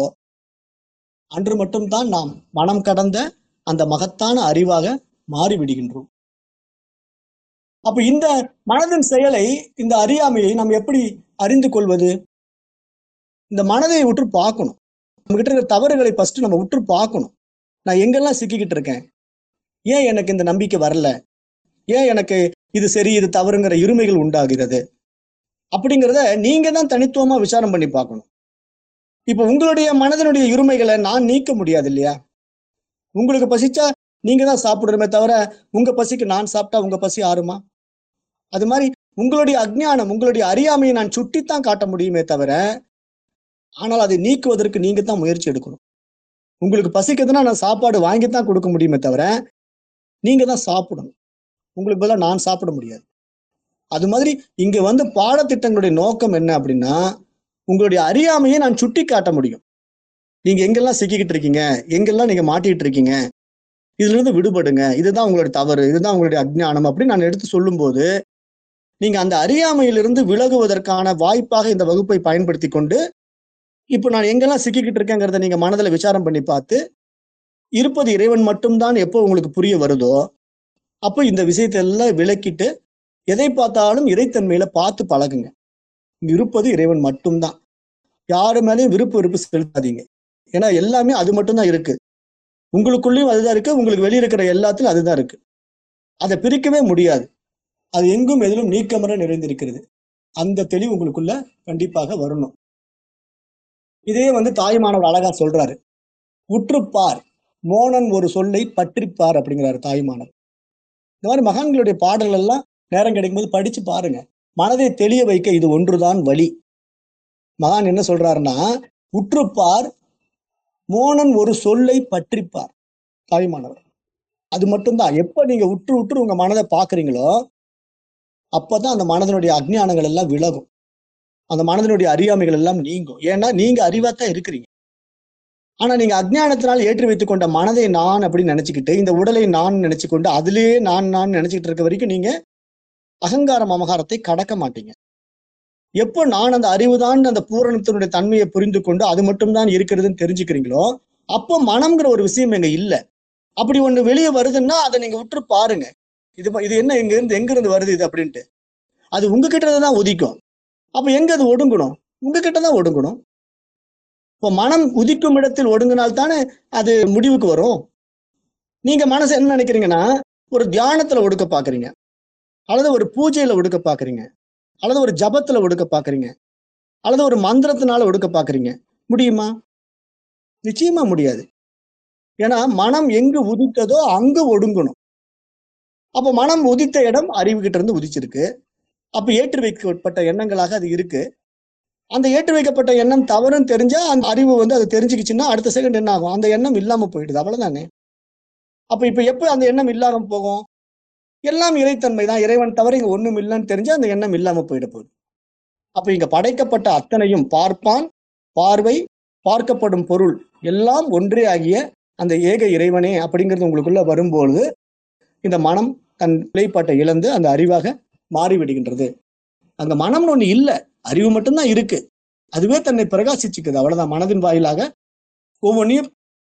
அன்று மட்டும்தான் நாம் மனம் கடந்த அந்த மகத்தான அறிவாக மாறிவிடுகின்றோம். அப்ப இந்த மனதின் செயலை இந்த அறியாமையை நாம் எப்படி அறிந்து கொள்வது? இந்த மனதை உற்று பார்க்கணும். நம்ம கிட்ட இருக்கிற தவறுகளை ஃபர்ஸ்ட் நம்ம உற்று பார்க்கணும். நான் எங்கெல்லாம் சிக்கிக்கிட்டு இருக்கேன்? ஏன் எனக்கு இந்த நம்பிக்கை வரல? ஏன் எனக்கு இது சரி இது தவறுங்கிற இருமைகள் உண்டாகிறது? அப்படிங்கிறத நீங்க தான் தனித்துவமா விசாரம் பண்ணி பார்க்கணும். இப்ப உங்களுடைய மனதனுடைய இருமைகளை நான் நீக்க முடியாது இல்லையா? உங்களுக்கு பசிச்சா நீங்க தான் சாப்பிடுறமே தவிர உங்க பசிக்கு நான் சாப்பிட்டா உங்க பசி ஆறுமா? அது மாதிரி உங்களுடைய அஜ்ஞானம் உங்களுடைய அறியாமையை நான் சுட்டித்தான் காட்ட முடியுமே தவிர ஆனால் அதை நீக்குவதற்கு நீங்க தான் முயற்சி எடுக்கணும். உங்களுக்கு பசிக்குதுன்னா நான் சாப்பாடு வாங்கி தான் கொடுக்க முடியுமே தவிர நீங்க தான் சாப்பிடணும். உங்களுக்கு பதிலாக நான் சாப்பிட முடியாது. அது மாதிரி இங்க வந்து பாடத்திட்டங்களுடைய நோக்கம் என்ன அப்படின்னா உங்களுடைய அறியாமையை நான் சுட்டி காட்ட முடியும். நீங்க எங்கெல்லாம் சிக்கிக்கிட்டு இருக்கீங்க எங்கெல்லாம் நீங்க மாட்டிக்கிட்டு இருக்கீங்க இதுல இருந்து விடுபடுங்க இதுதான் உங்களுடைய தவறு இதுதான் உங்களுடைய அஜ்ஞானம் அப்படின்னு நான் எடுத்து சொல்லும்போது நீங்க அந்த அறியாமையிலிருந்து விலகுவதற்கான வாய்ப்பாக இந்த வகுப்பை பயன்படுத்தி கொண்டு இப்போ நான் எங்கெல்லாம் சிக்கிக்கிட்டு இருக்கேங்கிறத நீங்க மனதில் விசாரம் பண்ணி பார்த்து இருப்பது இறைவன் மட்டும்தான் எப்போ உங்களுக்கு புரிய வருதோ அப்போ இந்த விஷயத்தை எல்லாம் விளக்கிட்டு எதை பார்த்தாலும் இறைத்தன்மையில பார்த்து பழகுங்க. இருப்பது இறைவன் மட்டும்தான். யாரு மேலேயும் விருப்பு விருப்பு செலுத்தாதீங்க. ஏன்னா எல்லாமே அது மட்டும்தான் இருக்கு. உங்களுக்குள்ளேயும் அதுதான் இருக்கு. உங்களுக்கு வெளியே இருக்கிற அதுதான் இருக்கு. அதை பிரிக்கவே முடியாது. அது எங்கும் எதிலும் நீக்கமர நிறைந்திருக்கிறது. அந்த தெளிவு உங்களுக்குள்ள கண்டிப்பாக வரணும். இதே வந்து தாய்மானவர் அழகா சொல்றாரு. உற்றுப்பார். மோனன் ஒரு சொல்லை பற்றிப்பார் அப்படிங்கிறாரு தாய்மானவர் இந்த மாதிரி மகான்களுடைய பாடல்கள் எல்லாம் நேரம் கிடைக்கும்போது படிச்சு பாருங்க. மனதை தெளிய வைக்க இது ஒன்றுதான் வழி. மகான் என்ன சொல்றாருன்னா உற்றுப்பார் மோனன் ஒரு சொல்லை பற்றிப்பார். தாய்மானவர் அது மட்டும்தான். எப்ப நீங்க உற்று உற்று உங்க மனதை பாக்குறீங்களோ அப்பதான் அந்த மனதனுடைய அஜ்ஞானங்கள் எல்லாம் விலகும். அந்த மனதனுடைய அறியாமைகள் எல்லாம் நீங்கும். ஏன்னா நீங்க அறிவாத்தான் இருக்கிறீங்க. ஆனா நீங்க அஜ்ஞானத்தினால் ஏற்றி வைத்துக் கொண்ட மனதை நான் அப்படின்னு நினைச்சுக்கிட்டு இந்த உடலை நான் நினைச்சு கொண்டு அதிலேயே நான் நான் நினைச்சுக்கிட்டு இருக்க வரைக்கும் நீங்க அகங்காரம் அமகாரத்தை கடக்க மாட்டீங்க. எப்போ நான் அந்த அறிவுதான் அந்த பூரணத்தினுடைய தன்மையை புரிந்து கொண்டு அது மட்டும்தான் இருக்கிறதுன்னு தெரிஞ்சுக்கிறீங்களோ அப்போ மனம்ங்கிற ஒரு விஷயம் எங்க இல்ல. அப்படி ஒண்ணு வெளியே வருதுன்னா அதை நீங்க விட்டு பாருங்க. இது இது என்ன எங்க இருந்து எங்க இருந்து வருது இது அப்படின்ட்டு. அது உங்ககிட்ட தான் உதிக்கும். அப்ப எங்க அது ஒடுங்கணும்? உங்ககிட்ட தான் ஒடுங்கணும். இப்போ மனம் உதிக்கும் இடத்தில் ஒடுங்கினால் தானே அது முடிவுக்கு வரும். நீங்க மனசு என்ன நினைக்கிறீங்கன்னா ஒரு தியானத்துல ஒடுக்க பாக்குறீங்க. அல்லது ஒரு பூஜையில ஒடுக்க பாக்குறீங்க. அல்லது ஒரு ஜபத்துல ஒடுக்க பாக்குறீங்க. அல்லது ஒரு மந்திரத்தினால ஒடுக்க பாக்குறீங்க. முடியுமா? நிச்சயமா முடியாது. ஏன்னா மனம் எங்கு உதித்ததோ அங்கு ஒடுங்கணும். அப்ப மனம் உதித்த இடம் அறிவுகிட்ட இருந்து உதிச்சிருக்கு. அப்ப ஏற்றி வைக்கப்பட்ட எண்ணங்களாக அது இருக்கு. அந்த ஏற்றி வைக்கப்பட்ட எண்ணம் தவறுன்னு தெரிஞ்சா அந்த அறிவு வந்து அது தெரிஞ்சுக்கிச்சுன்னா அடுத்த செகண்ட் என்ன ஆகும்? அந்த எண்ணம் இல்லாம போயிடுது. அவ்வளவுதானே? அப்ப இப்ப எப்போ அந்த எண்ணம் இல்லாம போகும்? எல்லாம் இறைத்தன்மை தான். இறைவன் தவிர இங்க ஒண்ணும் இல்லைன்னு தெரிஞ்சா அந்த எண்ணம் இல்லாம போயிட போகுது. அப்ப இங்க படைக்கப்பட்ட அத்தனையும் பார்ப்பான். பார்வை பார்க்கப்படும் பொருள் எல்லாம் ஒன்றே ஆகிய அந்த ஏக இறைவனே அப்படிங்கிறது உங்களுக்குள்ள வரும்பொழுது இந்த மனம் தன் நிலைப்பாட்டை இழந்து அந்த அறிவாக மாறிவிடுகின்றது. அந்த மனம்னு ஒண்ணு இல்லை. அறிவு மட்டும்தான் இருக்கு. அதுவே தன்னை பிரகாசிச்சுக்குது. அவ்வளவுதான். மனதின் வாயிலாக ஒவ்வொன்றையும்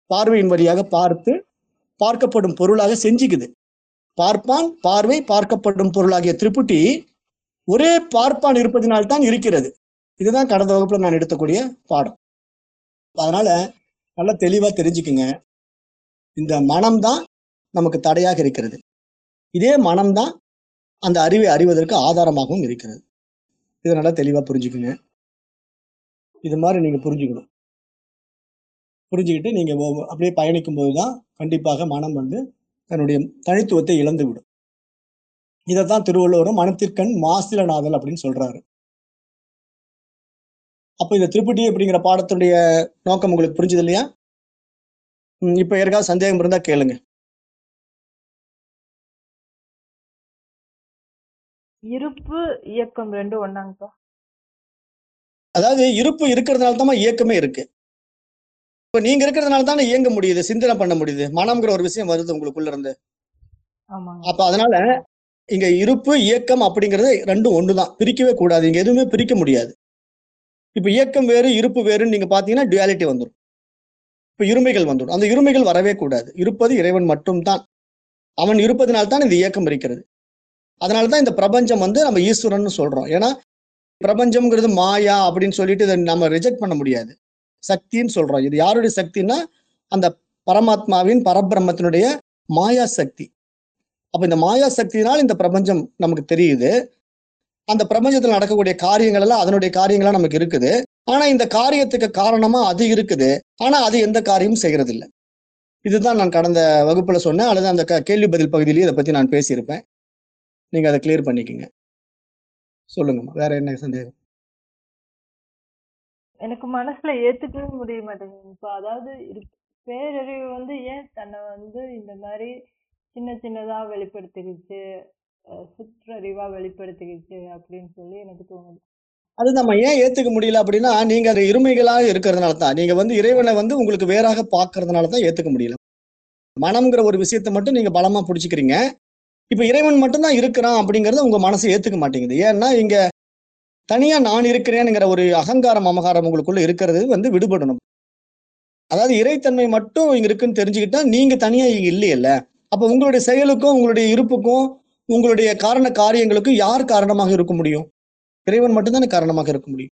பார்வையின் வழியாக பார்த்து பார்க்கப்படும் பொருளாக செஞ்சுக்குது. பார்ப்பான் பார்வை பார்க்கப்படும் பொருளாகிய திருப்புட்டி ஒரே பார்ப்பான் இருப்பதினால்தான் இருக்கிறது. இதுதான் கடந்த வகுப்புல நான் எடுத்தக்கூடிய பாடம். அதனால நல்லா தெளிவா தெரிஞ்சுக்குங்க. இந்த மனம்தான் நமக்கு தடையாக இருக்கிறது. இதே மனம்தான் அந்த அறிவை அறிவதற்கு ஆதாரமாகவும் இருக்கிறது. இதை நல்லா தெளிவாக புரிஞ்சுக்குங்க. இது மாதிரி நீங்கள் புரிஞ்சுக்கணும். புரிஞ்சுக்கிட்டு நீங்கள் அப்படியே பயணிக்கும் போதுதான் கண்டிப்பாக மனம் வந்து தன்னுடைய தனித்துவத்தை இழந்து விடும் இதை தான் திருவள்ளுவரும் மனத்திற்கண் மாசிலனாதல் அப்படின்னு சொல்றாரு. அப்போ இந்த திருப்பட்டி அப்படிங்கிற பாடத்துடைய நோக்கம் உங்களுக்கு புரிஞ்சது இல்லையா? இப்போ இப்ப யாருக்காவது சந்தேகம் இருந்தால் கேளுங்க. இருப்பு இயக்கம் ரெண்டும் ஒண்ணாங்கப்பா அதாவது இருப்பு இருக்கிறதுனால தான் இயக்கமே இருக்கு. இப்ப நீங்க இருக்கிறதுனால தானே இயங்க முடியுது சிந்தனை பண்ண முடியுது மனம்ங்கிற ஒரு விஷயம் வருது உங்களுக்குள்ள இருந்து அப்ப அதனால இங்க இருப்பு இயக்கம் அப்படிங்கிறது ரெண்டும் ஒண்ணுதான் பிரிக்கவே கூடாது இங்க எதுவுமே பிரிக்க முடியாது. இப்ப இயக்கம் வேறு இருப்பு வேறுன்னு நீங்க பாத்தீங்கன்னா டுவாலிட்டி வந்துடும் இப்ப இருமைகள் வந்துடும் அந்த இருமைகள் வரவே கூடாது. இருப்பது இறைவன் மட்டும்தான். அவன் இருப்பதனால்தான் இந்த இயக்கம் இருக்கிறது. அதனாலதான் இந்த பிரபஞ்சம் வந்து நம்ம ஈஸ்வரன் சொல்றோம். ஏன்னா பிரபஞ்சம்ங்கிறது மாயா அப்படின்னு சொல்லிட்டு இதை நம்ம ரிஜெக்ட் பண்ண முடியாது. சக்தின்னு சொல்றோம். இது யாருடைய சக்தின்னா அந்த பரமாத்மாவின் பரபிரம்மத்தினுடைய மாயா சக்தி. அப்ப இந்த மாயா சக்தியினால் இந்த பிரபஞ்சம் நமக்கு தெரியுது. அந்த பிரபஞ்சத்தில் நடக்கக்கூடிய காரியங்கள் எல்லாம் அதனுடைய காரியங்களா நமக்கு இருக்குது. ஆனா இந்த காரியத்துக்கு காரணமா அது இருக்குது. ஆனா அது எந்த காரியமும் செய்யறது இல்லை இதுதான் நான் கடந்த வகுப்புல சொன்னேன். அல்லது அந்த க- கேள்வி பதில் பகுதியிலேயே இதை பத்தி நான் பேசியிருப்பேன். நீங்க அதை கிளியர் பண்ணிக்கங்க. சொல்லுங்கம்மா வேற என்ன சந்தேகம்? எனக்கு மனசுல ஏத்துக்கவே முடிய மாட்டேங்குது இப்போ அதாவது பேரறிவு வந்து ஏன் தன்னை வந்து இந்த மாதிரி சின்ன சின்னதா வெளிப்படுத்திக்கிச்சு சிற்றறிவா வெளிப்படுத்திக்கிச்சு அப்படின்னு சொல்லி எனக்கு தோணுது. அது நம்ம ஏன் ஏத்துக்க முடியல அப்படின்னா நீங்க அது இருமைகளாக இருக்கிறதுனால தான். நீங்க வந்து இறைவனை வந்து உங்களுக்கு வேறாக பார்க்கறதுனால தான் ஏத்துக்க முடியல. மனம்ங்கிற ஒரு விஷயத்தை மட்டும் நீங்க பலமா பிடிச்சிக்கிறீங்க. இப்ப இறைவன் மட்டும்தான் இருக்கிறான் அப்படிங்கறத உங்க மனசு ஏத்துக்க மாட்டேங்குது. ஏன்னா இங்க தனியா நான் இருக்கிறேன்ங்கிற ஒரு அகங்காரம் அமகாரம் உங்களுக்குள்ள இருக்கிறது வந்து விடுபடணும். அதாவது இறைத்தன்மை மட்டும் இங்க இருக்குன்னு தெரிஞ்சுக்கிட்டா நீங்க தனியா இங்க இல்லையல்ல. அப்ப உங்களுடைய செயலுக்கும் உங்களுடைய இருப்புக்கும் உங்களுடைய காரண காரியங்களுக்கும் யார் காரணமாக இருக்க முடியும்? இறைவன் மட்டும்தானே காரணமாக இருக்க முடியும்.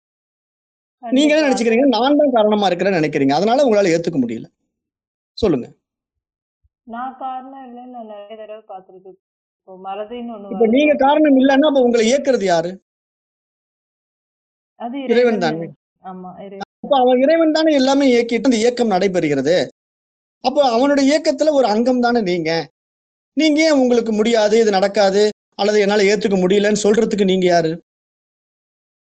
நீங்க என்ன. நினைச்சுக்கிறீங்க? நான் தான் காரணமா இருக்கிறேன்னு நினைக்கிறீங்க. அதனால உங்களால ஏத்துக்க முடியல. சொல்லுங்க. நான் காரணம் இல்லைன்னு நான் நிறைய தடவை பார்த்திருக்கேன். இப்போ. நீங்க காரணம் இல்லைன்னா அப்ப உங்களை இயக்குறது யாரு? இறைவன் தானே. அப்ப அவன் இறைவன் தானே எல்லாமே இயக்கிட்டு அந்த இயக்கம் நடைபெறுகிறது. அப்போ அவனுடைய இயக்கத்துல ஒரு அங்கம் தானே நீங்க. நீங்க ஏன் உங்களுக்கு முடியாது இது நடக்காது அல்லது என்னால ஏத்துக்க முடியலன்னு சொல்றதுக்கு நீங்க யாரு?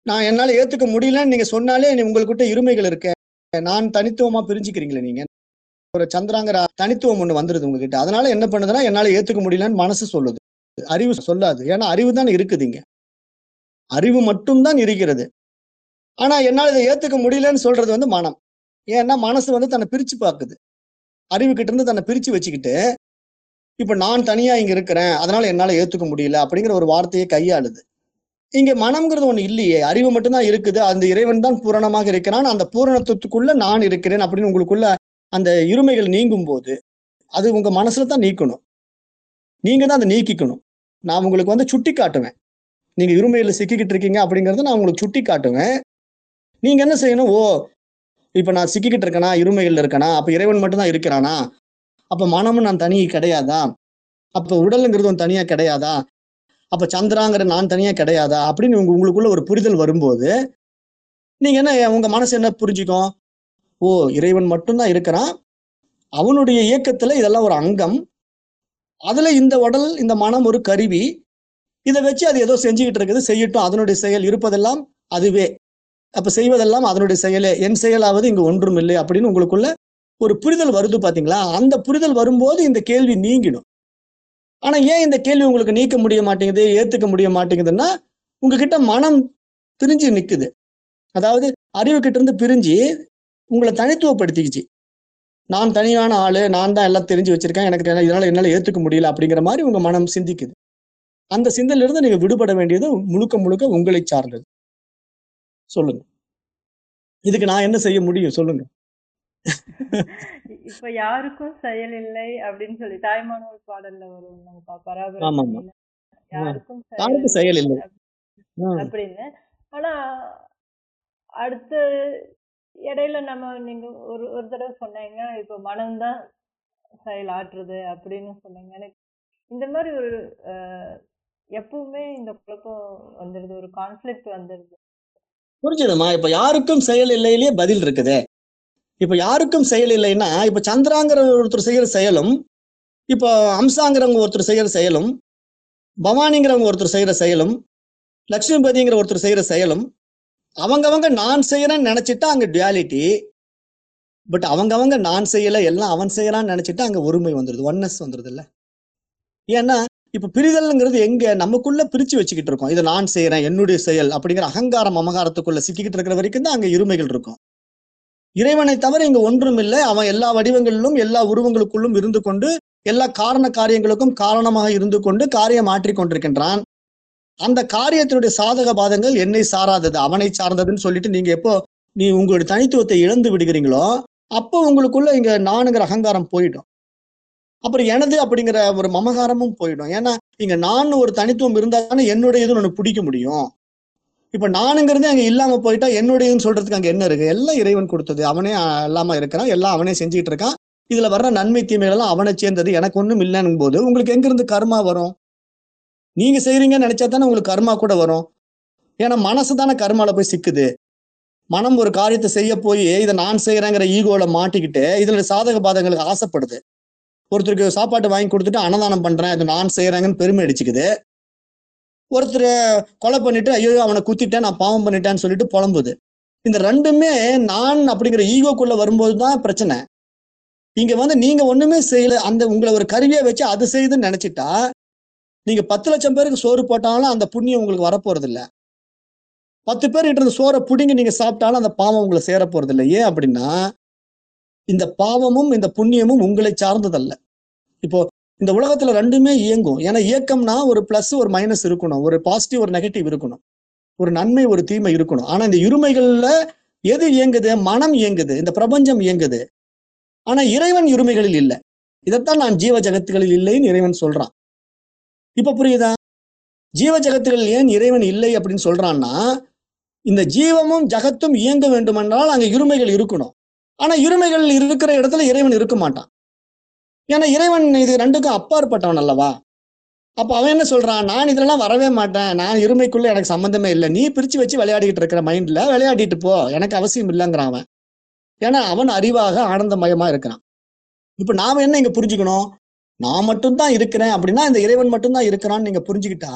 நான் என்னால ஏத்துக்க முடியலன்னு நீங்க சொன்னாலே உங்கள்கிட்ட இருமைகள் இருக்க. நான் தனித்துவமா பிரிஞ்சுக்கிறீங்களே நீங்க. ஒரு சந்திராங்கிற தனித்துவம் ஒண்ணு வந்துருது உங்ககிட்ட. அதனால என்ன பண்ணுதுன்னா என்னால ஏத்துக்க முடியலன்னு மனசு சொல்லுது. அறிவு சொல்லாது. ஏன்னா அறிவு தான் இருக்குது இங்க. அறிவு மட்டும்தான் இருக்கிறது. ஆனா என்னால இதை ஏத்துக்க முடியலன்னு சொல்றது வந்து மனம். ஏன்னா மனசு வந்து தன்னை பிரிச்சு பார்க்குது. அறிவு கிட்ட இருந்து தன்னை பிரிச்சு வச்சுக்கிட்டு இப்ப நான் தனியா இங்க இருக்கிறேன் அதனால என்னால ஏத்துக்க முடியல அப்படிங்கிற ஒரு வார்த்தையை கையாளுது. இங்க மனம்ங்கிறது ஒண்ணு இல்லையே. அறிவு மட்டும்தான் இருக்குது. அந்த இறைவன் தான் பூரணமாக இருக்கிறான். அந்த பூரணத்துக்குள்ள நான் இருக்கிறேன் அப்படின்னு உங்களுக்குள்ள அந்த இருமைகள் நீங்கும் போது அது உங்க மனசுல தான் நீக்கணும். நீங்க தான் அதை நீக்கிக்கணும். நான் உங்களுக்கு வந்து சுட்டி காட்டுவேன். நீங்க இருமையில சிக்கிக்கிட்டு இருக்கீங்க அப்படிங்கறத நான் உங்களுக்கு சுட்டி காட்டுவேன். நீங்க என்ன செய்யணும்? ஓ இப்ப நான் சிக்கிக்கிட்டு இருக்கேனா? இருமைகள் இருக்கேனா? அப்ப இறைவன் மட்டும்தான் இருக்கிறானா? அப்ப மனமும் நான் தனி கிடையாதா? அப்ப உடலுங்கிறது தனியா கிடையாதா? அப்ப சந்திராங்கிற நான் தனியா கிடையாதா? அப்படின்னு உங்க உங்களுக்குள்ள ஒரு புரிதல் வரும்போது நீங்க என்ன உங்க மனசு என்ன புரிஞ்சுக்கும்? ஓ இறைவன் மட்டும்தான் இருக்கிறான். அவனுடைய இயக்கத்துல இதெல்லாம் ஒரு அங்கம். அதுல இந்த உடல் இந்த மனம் ஒரு கருவி. இதை வச்சு அது ஏதோ செஞ்சுக்கிட்டு இருக்குது. செய்யட்டும். அதனுடைய செயல் இருப்பதெல்லாம் அதுவே. அப்ப செய்வதெல்லாம் அதனுடைய செயலே. என் செயலாவது இங்கு ஒன்றும் இல்லை அப்படின்னு உங்களுக்குள்ள ஒரு புரிதல் வருது பாத்தீங்களா? அந்த புரிதல் வரும்போது இந்த கேள்வி நீங்கிடும். ஆனா ஏன் இந்த கேள்வி உங்களுக்கு நீக்க முடிய மாட்டேங்குது ஏத்துக்க முடிய மாட்டேங்குதுன்னா உங்ககிட்ட மனம் பிரிஞ்சு நிக்குது. அதாவது அறிவு கிட்ட இருந்து பிரிஞ்சு உங்களை தனித்துவப்படுத்திக்கிச்சு. நான் தனியான ஆளு நான் தான் எல்லாம் தெரிஞ்சு வச்சிருக்கேன். எனக்கு இதனால என்னால ஏத்துக்க முடியல அப்படிங்கிற மாதிரி உங்க மனம் சிந்திக்குது. அந்த சிந்தனையில இருந்து நீங்க விடுபட வேண்டியது முழுக்க முழுக்க உங்களை சார்ந்தது. சொல்லுங்க. இதுக்கு நான் என்ன செய்ய முடியும்? சொல்லுங்க. [laughs] இப்ப யாருக்கும் செயல் இல்லை அப்படின்னு சொல்லி தாய்மானவர் பாடல்ல வரும். யாருக்கும் யாருக்கும் செயல் இல்லை. அப்படின்னு. ஆனா அடுத்து இடையில நம்ம நீங்க ஒரு ஒரு தடவை சொன்னீங்க இப்போ மனம்தான் செயல் ஆற்றுது அப்படின்னு சொன்னீங்க. எனக்கு இந்த மாதிரி ஒரு அஹ், எப்பவுமே இந்த குழப்பம் வந்துருது ஒரு கான்ஃபிளிக்ட் வந்துருது. புரிஞ்சுதுமா? இப்ப யாருக்கும் செயல் இல்லையிலேயே பதில் இருக்குதே. இப்ப யாருக்கும் செயல் இல்லைன்னா இப்ப சந்திராங்கிற ஒருத்தர் செய்யற செயலும் இப்போ அம்சாங்கிறவங்க ஒருத்தர் செய்யற செயலும் பவானிங்கிறவங்க ஒருத்தர் செய்யற செயலும் லட்சுமிபதிங்கிற ஒருத்தர் செய்யற செயலும் அவங்கவங்க நான் செய்யறேன்னு நினைச்சிட்டா அங்க டுவாலிட்டி பட் அவங்கவங்க நான் செய்யல எல்லாம் அவன் செய்யறான்னு நினைச்சிட்டு அங்க ஒருமை வந்துருது ஒன்னஸ் வந்துருது இல்ல ஏன்னா இப்ப பிரிதல்ங்கிறது எங்க நமக்குள்ள பிரிச்சு வச்சுக்கிட்டு இருக்கோம். இதை நான் செய்யறேன் என்னுடைய செயல் அப்படிங்கிற அகங்காரம் அமகாரத்துக்குள்ள சிக்கிக்கிட்டு இருக்கிற வரைக்கும் தான் அங்க இருமைகள் இருக்கும். இறைவனை தவிர இங்க ஒன்றும் இல்லை. அவன் எல்லா வடிவங்களிலும் எல்லா உருவங்களுக்குள்ளும் இருந்து கொண்டு எல்லா காரண காரியங்களுக்கும் காரணமாக இருந்து கொண்டு காரியம் மாற்றி கொண்டிருக்கின்றான். அந்த காரியத்தினுடைய சாதக பாதங்கள் என்னை சாராதது அவனை சார்ந்ததுன்னு சொல்லிட்டு நீங்க எப்போ நீ உங்களுடைய தனித்துவத்தை இழந்து விடுகிறீங்களோ அப்போ உங்களுக்குள்ள இங்க நானுங்கிற அகங்காரம் போயிடும். அப்புறம் எனது அப்படிங்கிற ஒரு மமகாரமும் போயிடும். ஏன்னா இங்க நான் ஒரு தனித்துவம் இருந்தா தானே என்னுடையதுன்னு ஒன்று பிடிக்க முடியும். இப்ப நானுங்கிறது அங்க இல்லாம போயிட்டா என்னுடையதுன்னு சொல்றதுக்கு அங்க என்ன இருக்கு? எல்லாம் இறைவன் கொடுத்தது. அவனே இல்லாம இருக்கிறான். எல்லாம் அவனே செஞ்சுட்டு இருக்கான். இதுல வர்ற நன்மை தீமைகள் எல்லாம் அவனை சேர்ந்தது. எனக்கு ஒண்ணும் இல்லைன்னு போது உங்களுக்கு எங்கிருந்து கர்மா வரும்? நீங்க செய்யறீங்கன்னு நினைச்சா தானே உங்களுக்கு கர்மா கூட வரும். ஏன்னா மனசு தானே கர்மால போய் சிக்குது. மனம் ஒரு காரியத்தை செய்ய போய் இதை நான் செய்யறேங்கிற ஈகோல மாட்டிக்கிட்டு இதுல சாதக பாதங்களுக்கு ஆசைப்படுது. ஒருத்தருக்கு சாப்பாட்டு வாங்கி கொடுத்துட்டு அன்னதானம் பண்றேன் இது நான் செய்யறேங்கன்னு பெருமை அடிச்சுக்குது. ஒருத்தர் கொலை பண்ணிட்டு ஐயோ அவனை குத்திட்டேன் நான் பாவம் பண்ணிட்டேன்னு சொல்லிட்டு புலம்புது. இந்த ரெண்டுமே நான் அப்படிங்கிற ஈகோக்குள்ள வரும்போது தான் பிரச்சனை. இங்க வந்து நீங்க ஒண்ணுமே செய்யல அந்த உங்களை ஒரு கருவியை வச்சு அது செய்யுதுன்னு நினைச்சிட்டா நீங்க பத்து லட்சம் பேருக்கு சோறு போட்டாலும் அந்த புண்ணியம் உங்களுக்கு வரப்போறது இல்ல பத்து பேர் இருந்து சோறை புடிங்கி நீங்க சாப்பிட்டாலும் அந்த பாவம் உங்களை சேர போறது இல்லை ஏன் அப்படின்னா இந்த பாவமும் இந்த புண்ணியமும் உங்களை சார்ந்ததல்ல. இப்போ இந்த உலகத்துல ரெண்டுமே இயங்கும். ஏன்னா இயக்கம்னா ஒரு பிளஸ் ஒரு மைனஸ் இருக்கணும். ஒரு பாசிட்டிவ் ஒரு நெகட்டிவ் இருக்கணும். ஒரு நன்மை ஒரு தீமை இருக்கணும். ஆனா இந்த இருமைகள்ல எது இயங்குது? மனம் இயங்குது. இந்த பிரபஞ்சம் இயங்குது. ஆனா இறைவன் இருமைகளில் இல்லை. இதைத்தான் நான் ஜீவ ஜகத்துகளில் இல்லைன்னு இறைவன் சொல்றான். இப்ப புரியுதா? ஜீவ ஜகத்துகளில் ஏன் இறைவன் இல்லை அப்படின்னு சொல்றான்னா இந்த ஜீவமும் ஜகத்தும் இயங்க வேண்டுமென்றால் அங்க இருமைகள் இருக்கணும். ஆனா இருமைகள் இருக்கிற இடத்துல இறைவன் இருக்க மாட்டான். ஏன்னா இறைவன் இது ரெண்டுக்கும் அப்பாற்பட்டவன் அல்லவா? அப்ப அவன் என்ன சொல்றான்? நான் இதெல்லாம் வரவே மாட்டேன். நான் இருமைக்குள்ள எனக்கு சம்பந்தமே இல்லை. நீ பிரிச்சு வச்சு விளையாடிக்கிட்டு இருக்கிற மைண்ட்ல விளையாடிட்டு போ. எனக்கு அவசியம் இல்லைங்கிறான் அவன். ஏன்னா அவன் அறிவாக ஆனந்தமயமா இருக்கிறான். இப்ப நாம என்ன இங்க புரிஞ்சுக்கணும்? நான் மட்டும்தான் இருக்கிறேன் அப்படின்னா இந்த இறைவன் மட்டும்தான் இருக்கிறான்னு நீங்க புரிஞ்சுக்கிட்டா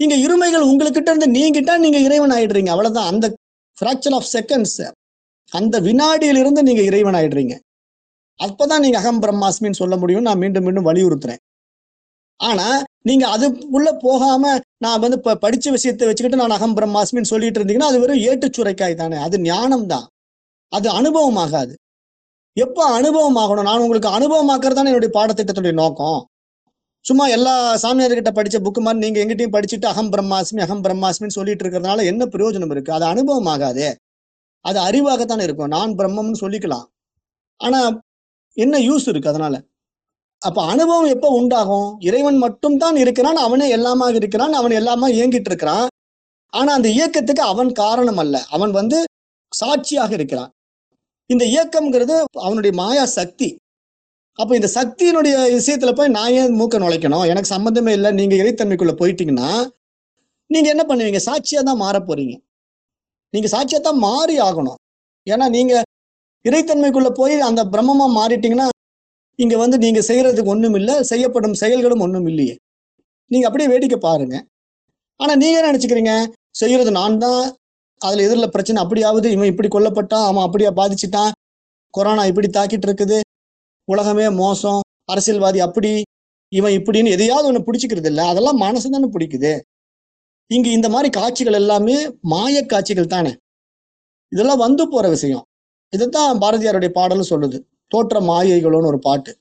இங்க இருமைகள் உங்ககிட்ட இருந்து நீங்கிட்டா நீங்க இறைவன் ஆயிடுறீங்க. அவ்வளவுதான். அந்த ஃபிராக்சர் ஆஃப் செகண்ட்ஸ் அந்த வினாடியிலிருந்து நீங்க இறைவன் ஆயிடுறீங்க. அப்பதான் நீங்க அகம் பிரம்மாஸ்மின்னு சொல்ல முடியும் நான் மீண்டும் மீண்டும் வலியுறுத்துறேன். ஆனா நீங்க அதுக்குள்ள போகாம நான் வந்து படிச்ச விஷயத்தை வச்சுக்கிட்டு நான் அகம் பிரம்மாஸ்மின்னு சொல்லிட்டு இருந்தீங்கன்னா அது வெறும் ஏட்டுச்சுரைக்காய் தானே. அது ஞானம் தான் அது அனுபவம் ஆகாது எப்போ அனுபவம் ஆகணும் நான் உங்களுக்கு அனுபவமாக்குறது தானே என்னுடைய பாடத்திட்டத்துடைய நோக்கம். சும்மா எல்லா சாமியார்கிட்ட படிச்ச புக்கு மாதிரி நீங்க எங்கிட்டையும் படிச்சுட்டு அகம் பிரம்மாஸ்மி அகம் பிரம்மாஸ்மின்னு சொல்லிட்டு இருக்கிறதுனால என்ன பிரயோஜனம் இருக்கு? அது அனுபவம் ஆகாதே அது அறிவாகத்தானே இருக்கும். நான் பிரம்மம்னு சொல்லிக்கலாம். ஆனா என்ன யூஸ் இருக்கு அதனால? அப்ப அனுபவம் எப்ப உண்டாகும்? இறைவன் மட்டும் தான் இருக்கிறான் அவனே எல்லாமாக இருக்கிறான் அவன் எல்லாமா இயங்கிட்டு இருக்கிறான். ஆனா அந்த இயக்கத்துக்கு அவன் காரணம் அல்ல. அவன் வந்து சாட்சியாக இருக்கிறான். இந்த இயக்கம்ங்கிறது அவனுடைய மாயா சக்தி. அப்ப இந்த சக்தியினுடைய விஷயத்துல போய் நான் ஏன் மூக்க நுழைக்கணும்? எனக்கு சம்பந்தமே இல்லை. நீங்க இறைத்தன்மைக்குள்ள போயிட்டீங்கன்னா நீங்க என்ன பண்ணுவீங்க? சாட்சியா தான் மாற போறீங்க. நீங்க சாட்சியா தான் மாறி ஆகணும். ஏன்னா நீங்க இறைத்தன்மைக்குள்ள போய் அந்த பிரம்மமா மாறிட்டீங்கன்னா இங்க வந்து நீங்க செய்யறதுக்கு ஒண்ணும் இல்லை. செய்யப்படும் செயல்களும் ஒண்ணும் இல்லையே. நீங்க அப்படியே வேடிக்கை பாருங்க. ஆனா நீங்க என்ன நினைச்சுக்கிறீங்க? செய்யறது நான் தான். அதுல எதிரில் பிரச்சனை அப்படியாவது இவன் இப்படி கொல்லப்பட்டான் அவன் அப்படியா பாதிச்சுட்டான் கொரோனா இப்படி தாக்கிட்டு இருக்குது உலகமே மோசம் அரசியல்வாதி அப்படி இவன் இப்படின்னு எதையாவது ஒன்று பிடிச்சிக்கிறது இல்லை அதெல்லாம் மனசு தானே பிடிக்குது. இங்கே இந்த மாதிரி காட்சிகள் எல்லாமே மாய காட்சிகள் தானே. இதெல்லாம் வந்து போகிற விஷயம். இதைத்தான் பாரதியாருடைய பாடலும் சொல்லுது. தோற்ற மாயைகளோன்னு ஒரு பாட்டு.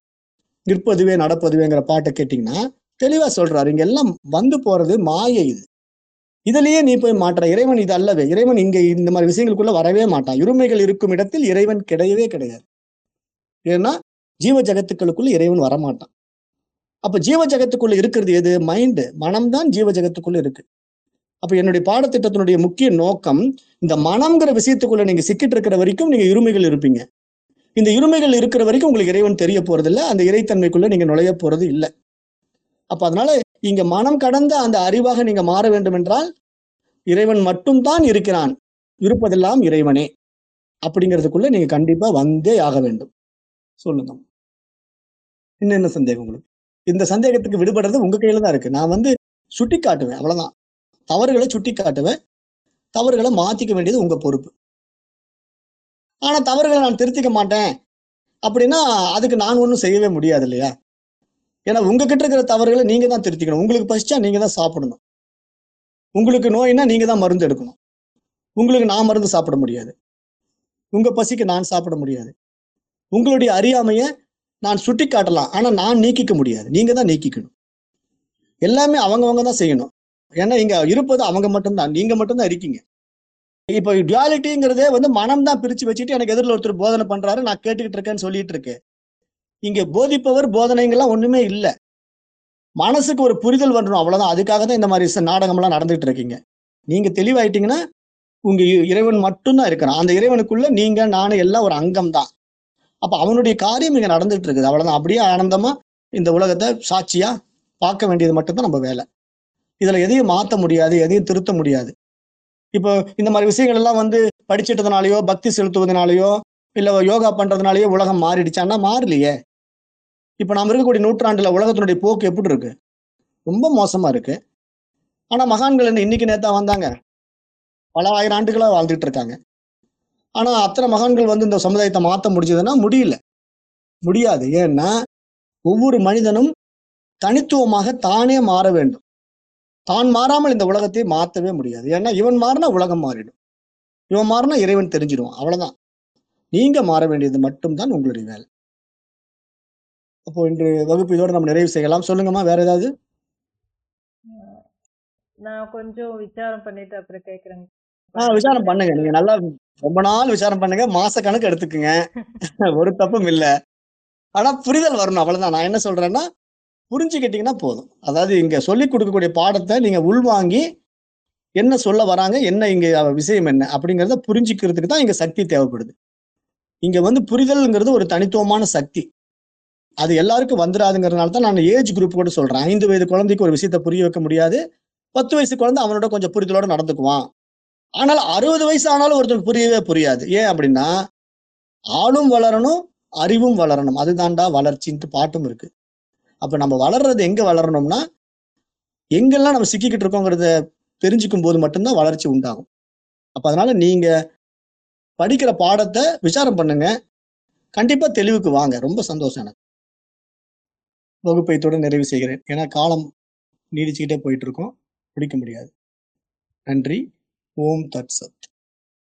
நிற்பதுவே நடப்பதுவேங்கிற பாட்டை கேட்டிங்கன்னா தெளிவாக சொல்கிறாரு இங்கே எல்லாம் வந்து போகிறது மாயை இது. இதுலயே நீ போய் மாற்ற. இறைவன் இது அல்லவே. இறைவன் இங்க இந்த மாதிரி விஷயங்களுக்குள்ள வரவே மாட்டான் இருமைகள் இருக்கும் இடத்தில் இறைவன் கிடையவே கிடையாது. ஏன்னா ஜீவ ஜகத்துக்களுக்குள்ள இறைவன் வரமாட்டான். அப்ப ஜீவ ஜகத்துக்குள்ள இருக்கிறது எது? மைண்டு மனம்தான் ஜீவ ஜகத்துக்குள்ள இருக்கு. அப்ப என்னுடைய பாடத்திட்டத்தினுடைய முக்கிய நோக்கம் இந்த மனம்ங்கிற விஷயத்துக்குள்ள நீங்க சிக்கிட்டு இருக்கிற வரைக்கும் நீங்க இருமைகள் இருப்பீங்க. இந்த இருமைகள் இருக்கிற வரைக்கும் உங்களுக்கு இறைவன் தெரிய போறது இல்லை அந்த இறைத்தன்மைக்குள்ள நீங்க நுழைய போறது இல்லை. அப்ப அதனால இங்க மனம் கடந்த அந்த அறிவாக நீங்க மாற வேண்டும் என்றால் இறைவன் மட்டும்தான் இருக்கிறான். இருப்பதெல்லாம் இறைவனே. அப்படிங்கிறதுக்குள்ள நீங்க கண்டிப்பா வந்தே ஆக வேண்டும். சொல்லுங்க. இன்னும் என்ன சந்தேகம் உங்களுக்கு? இந்த சந்தேகத்துக்கு விடுபடுறது உங்க கையில தான் இருக்கு. நான் வந்து சுட்டி காட்டுவேன் அவ்வளவுதான். தவறுகளை சுட்டி காட்டுவேன் தவறுகளை மாத்திக்க வேண்டியது உங்க பொறுப்பு. ஆனா தவறுகளை நான் திருத்திக்க மாட்டேன். அப்படின்னா அதுக்கு நான் ஒன்றும் செய்யவே முடியாது இல்லையா? ஏன்னா உங்ககிட்ட இருக்கிற தவறுகளை நீங்க தான் திருத்திக்கணும். உங்களுக்கு பசிச்சா நீங்க தான் சாப்பிடணும். உங்களுக்கு நோய்னா நீங்க தான் மருந்து எடுக்கணும். உங்களுக்கு நான் மருந்து சாப்பிட முடியாது. உங்க பசிக்கு நான் சாப்பிட முடியாது. உங்களுடைய அறியாமைய நான் சுட்டி காட்டலாம் ஆனா நான் நீக்கிக்க முடியாது. நீங்க தான் நீக்கிக்கணும். எல்லாமே அவங்கவங்க தான் செய்யணும். ஏன்னா இங்க இருப்பது அவங்க மட்டும்தான். நீங்க மட்டும்தான் இருக்கீங்க. இப்போ டுவாலிட்டிங்கிறதே வந்து மனம் தான் பிரிச்சு வச்சுட்டு எனக்கு எதிரில் ஒருத்தர் போதனை பண்றாரு நான் கேட்டுக்கிட்டு இருக்கேன்னு சொல்லிட்டு இருக்கேன். இங்க போதிப்பவர் போதனைங்கெல்லாம் ஒண்ணுமே இல்லை. மனசுக்கு ஒரு புரிதல் வரணும் அவ்வளவுதான். அதுக்காக தான் இந்த மாதிரி நாடகம்லாம் நடந்துட்டு இருக்கீங்க. நீங்க தெளிவாயிட்டீங்கன்னா உங்க இ- இறைவன் மட்டும்தான் இருக்கிறான். அந்த இறைவனுக்குள்ள நீங்க நானும் எல்லாம் ஒரு அங்கம் தான் அப்ப அவனுடைய காரியம் இங்க நடந்துட்டு இருக்குது. அவ்வளவுதான். அப்படியே ஆனந்தமா இந்த உலகத்தை சாட்சியா பார்க்க வேண்டியது மட்டும்தான் நம்ம வேலை. இதுல எதையும் மாத்த முடியாது எதையும் திருத்த முடியாது. இப்போ இந்த மாதிரி விஷயங்கள் எல்லாம் வந்து படிச்சிட்டதுனாலயோ பக்தி செலுத்துவதனாலயோ இல்ல யோகா பண்றதுனாலயோ உலகம் மாறிடுச்சான்னா மாறலையே. இப்ப நாம் இருக்கக்கூடிய நூற்றாண்டுல உலகத்தினுடைய போக்கு எப்படி இருக்கு? ரொம்ப மோசமா இருக்கு. ஆனா மகான்கள் என்ன இன்னைக்கு நேத்தா வந்தாங்க. பல ஆயிரம் ஆண்டுகளா வாழ்ந்துட்டு இருக்காங்க. ஆனா அத்தனை மகான்கள் வந்து இந்த சமுதாயத்தை மாத்த முடிஞ்சதுன்னா முடியல. முடியாது. ஏன்னா ஒவ்வொரு மனிதனும் தனித்துவமாக தானே மாற வேண்டும். தான் மாறாமல் இந்த உலகத்தை மாத்தவே முடியாது. ஏன்னா இவன் மாறினா உலகம் மாறிடும். இவன் மாறினா இறைவன் தெரிஞ்சிடும் அவ்வளவுதான். நீங்க மாற வேண்டியது மட்டும்தான் உங்களுடைய வேலை. அப்போ இன்று வகுப்பு இதோட நம்ம நிறைவு செய்யலாம். சொல்லுங்கம்மா வேற ஏதாவது? நான் கொஞ்சம் விசாரம் பண்ணிட்டு அப்புறம் கேக்குறேங்க ஆஹ் விசாரம் பண்ணுங்க. நீங்க நல்லா ரொம்ப நாள் விசாரம் பண்ணுங்க. மாச கணக்கு எடுத்துக்குங்க. [laughs] ஒரு தப்பும் இல்ல. ஆனா புரிதல் வரணும். அவ்வளவுதான். நான் என்ன சொல்றேன்னா புரிஞ்சுக்கிட்டீங்கன்னா போதும். அதாவது இங்க சொல்லி கொடுக்கக்கூடிய பாடத்தை நீங்க உள்வாங்கி என்ன சொல்ல வராங்க என்ன இங்க விஷயம் என்ன அப்படிங்கறத புரிஞ்சுக்கிறதுக்கு தான் இங்க சக்தி தேவைப்படுது. இங்க வந்து புரிதல்ங்கிறது ஒரு தனித்துவமான சக்தி. அது எல்லாருக்கும் வந்துடாதுங்கிறதுனால தான் நான் ஏஜ் குரூப் கூட சொல்றேன். ஐந்து வயது குழந்தைக்கு ஒரு விஷயத்தை புரிய வைக்க முடியாது. பத்து வயசு குழந்தை அவனோட கொஞ்சம் புரிதலோட நடந்துக்குவான். ஆனால் அறுபது வயசு ஆனாலும் ஒருத்தருக்கு புரியவே புரியாது. ஏன் அப்படின்னா ஆளும் வளரணும் அறிவும் வளரணும். அதுதான்டா வளர்ச்சின்ட்டு பாட்டும் இருக்கு. அப்ப நம்ம வளர்றது எங்க வளரணும்னா எங்கெல்லாம் நம்ம சிக்கிக்கிட்டு இருக்கோங்கிறத தெரிஞ்சுக்கும் போது மட்டும்தான் வளர்ச்சி உண்டாகும். அப்ப அதனால நீங்க படிக்கிற பாடத்தை விசாரம் பண்ணுங்க. கண்டிப்பா தெளிவுக்கு வாங்க. ரொம்ப சந்தோஷம் எனக்கு. வகுப்பை இத்துடன் நிறைவு செய்கிறேன். ஏன்னா காலம் நீடிச்சுக்கிட்டே போயிட்டு இருக்கோம். பிடிக்க முடியாது. நன்றி. ஓம் தத் சத்.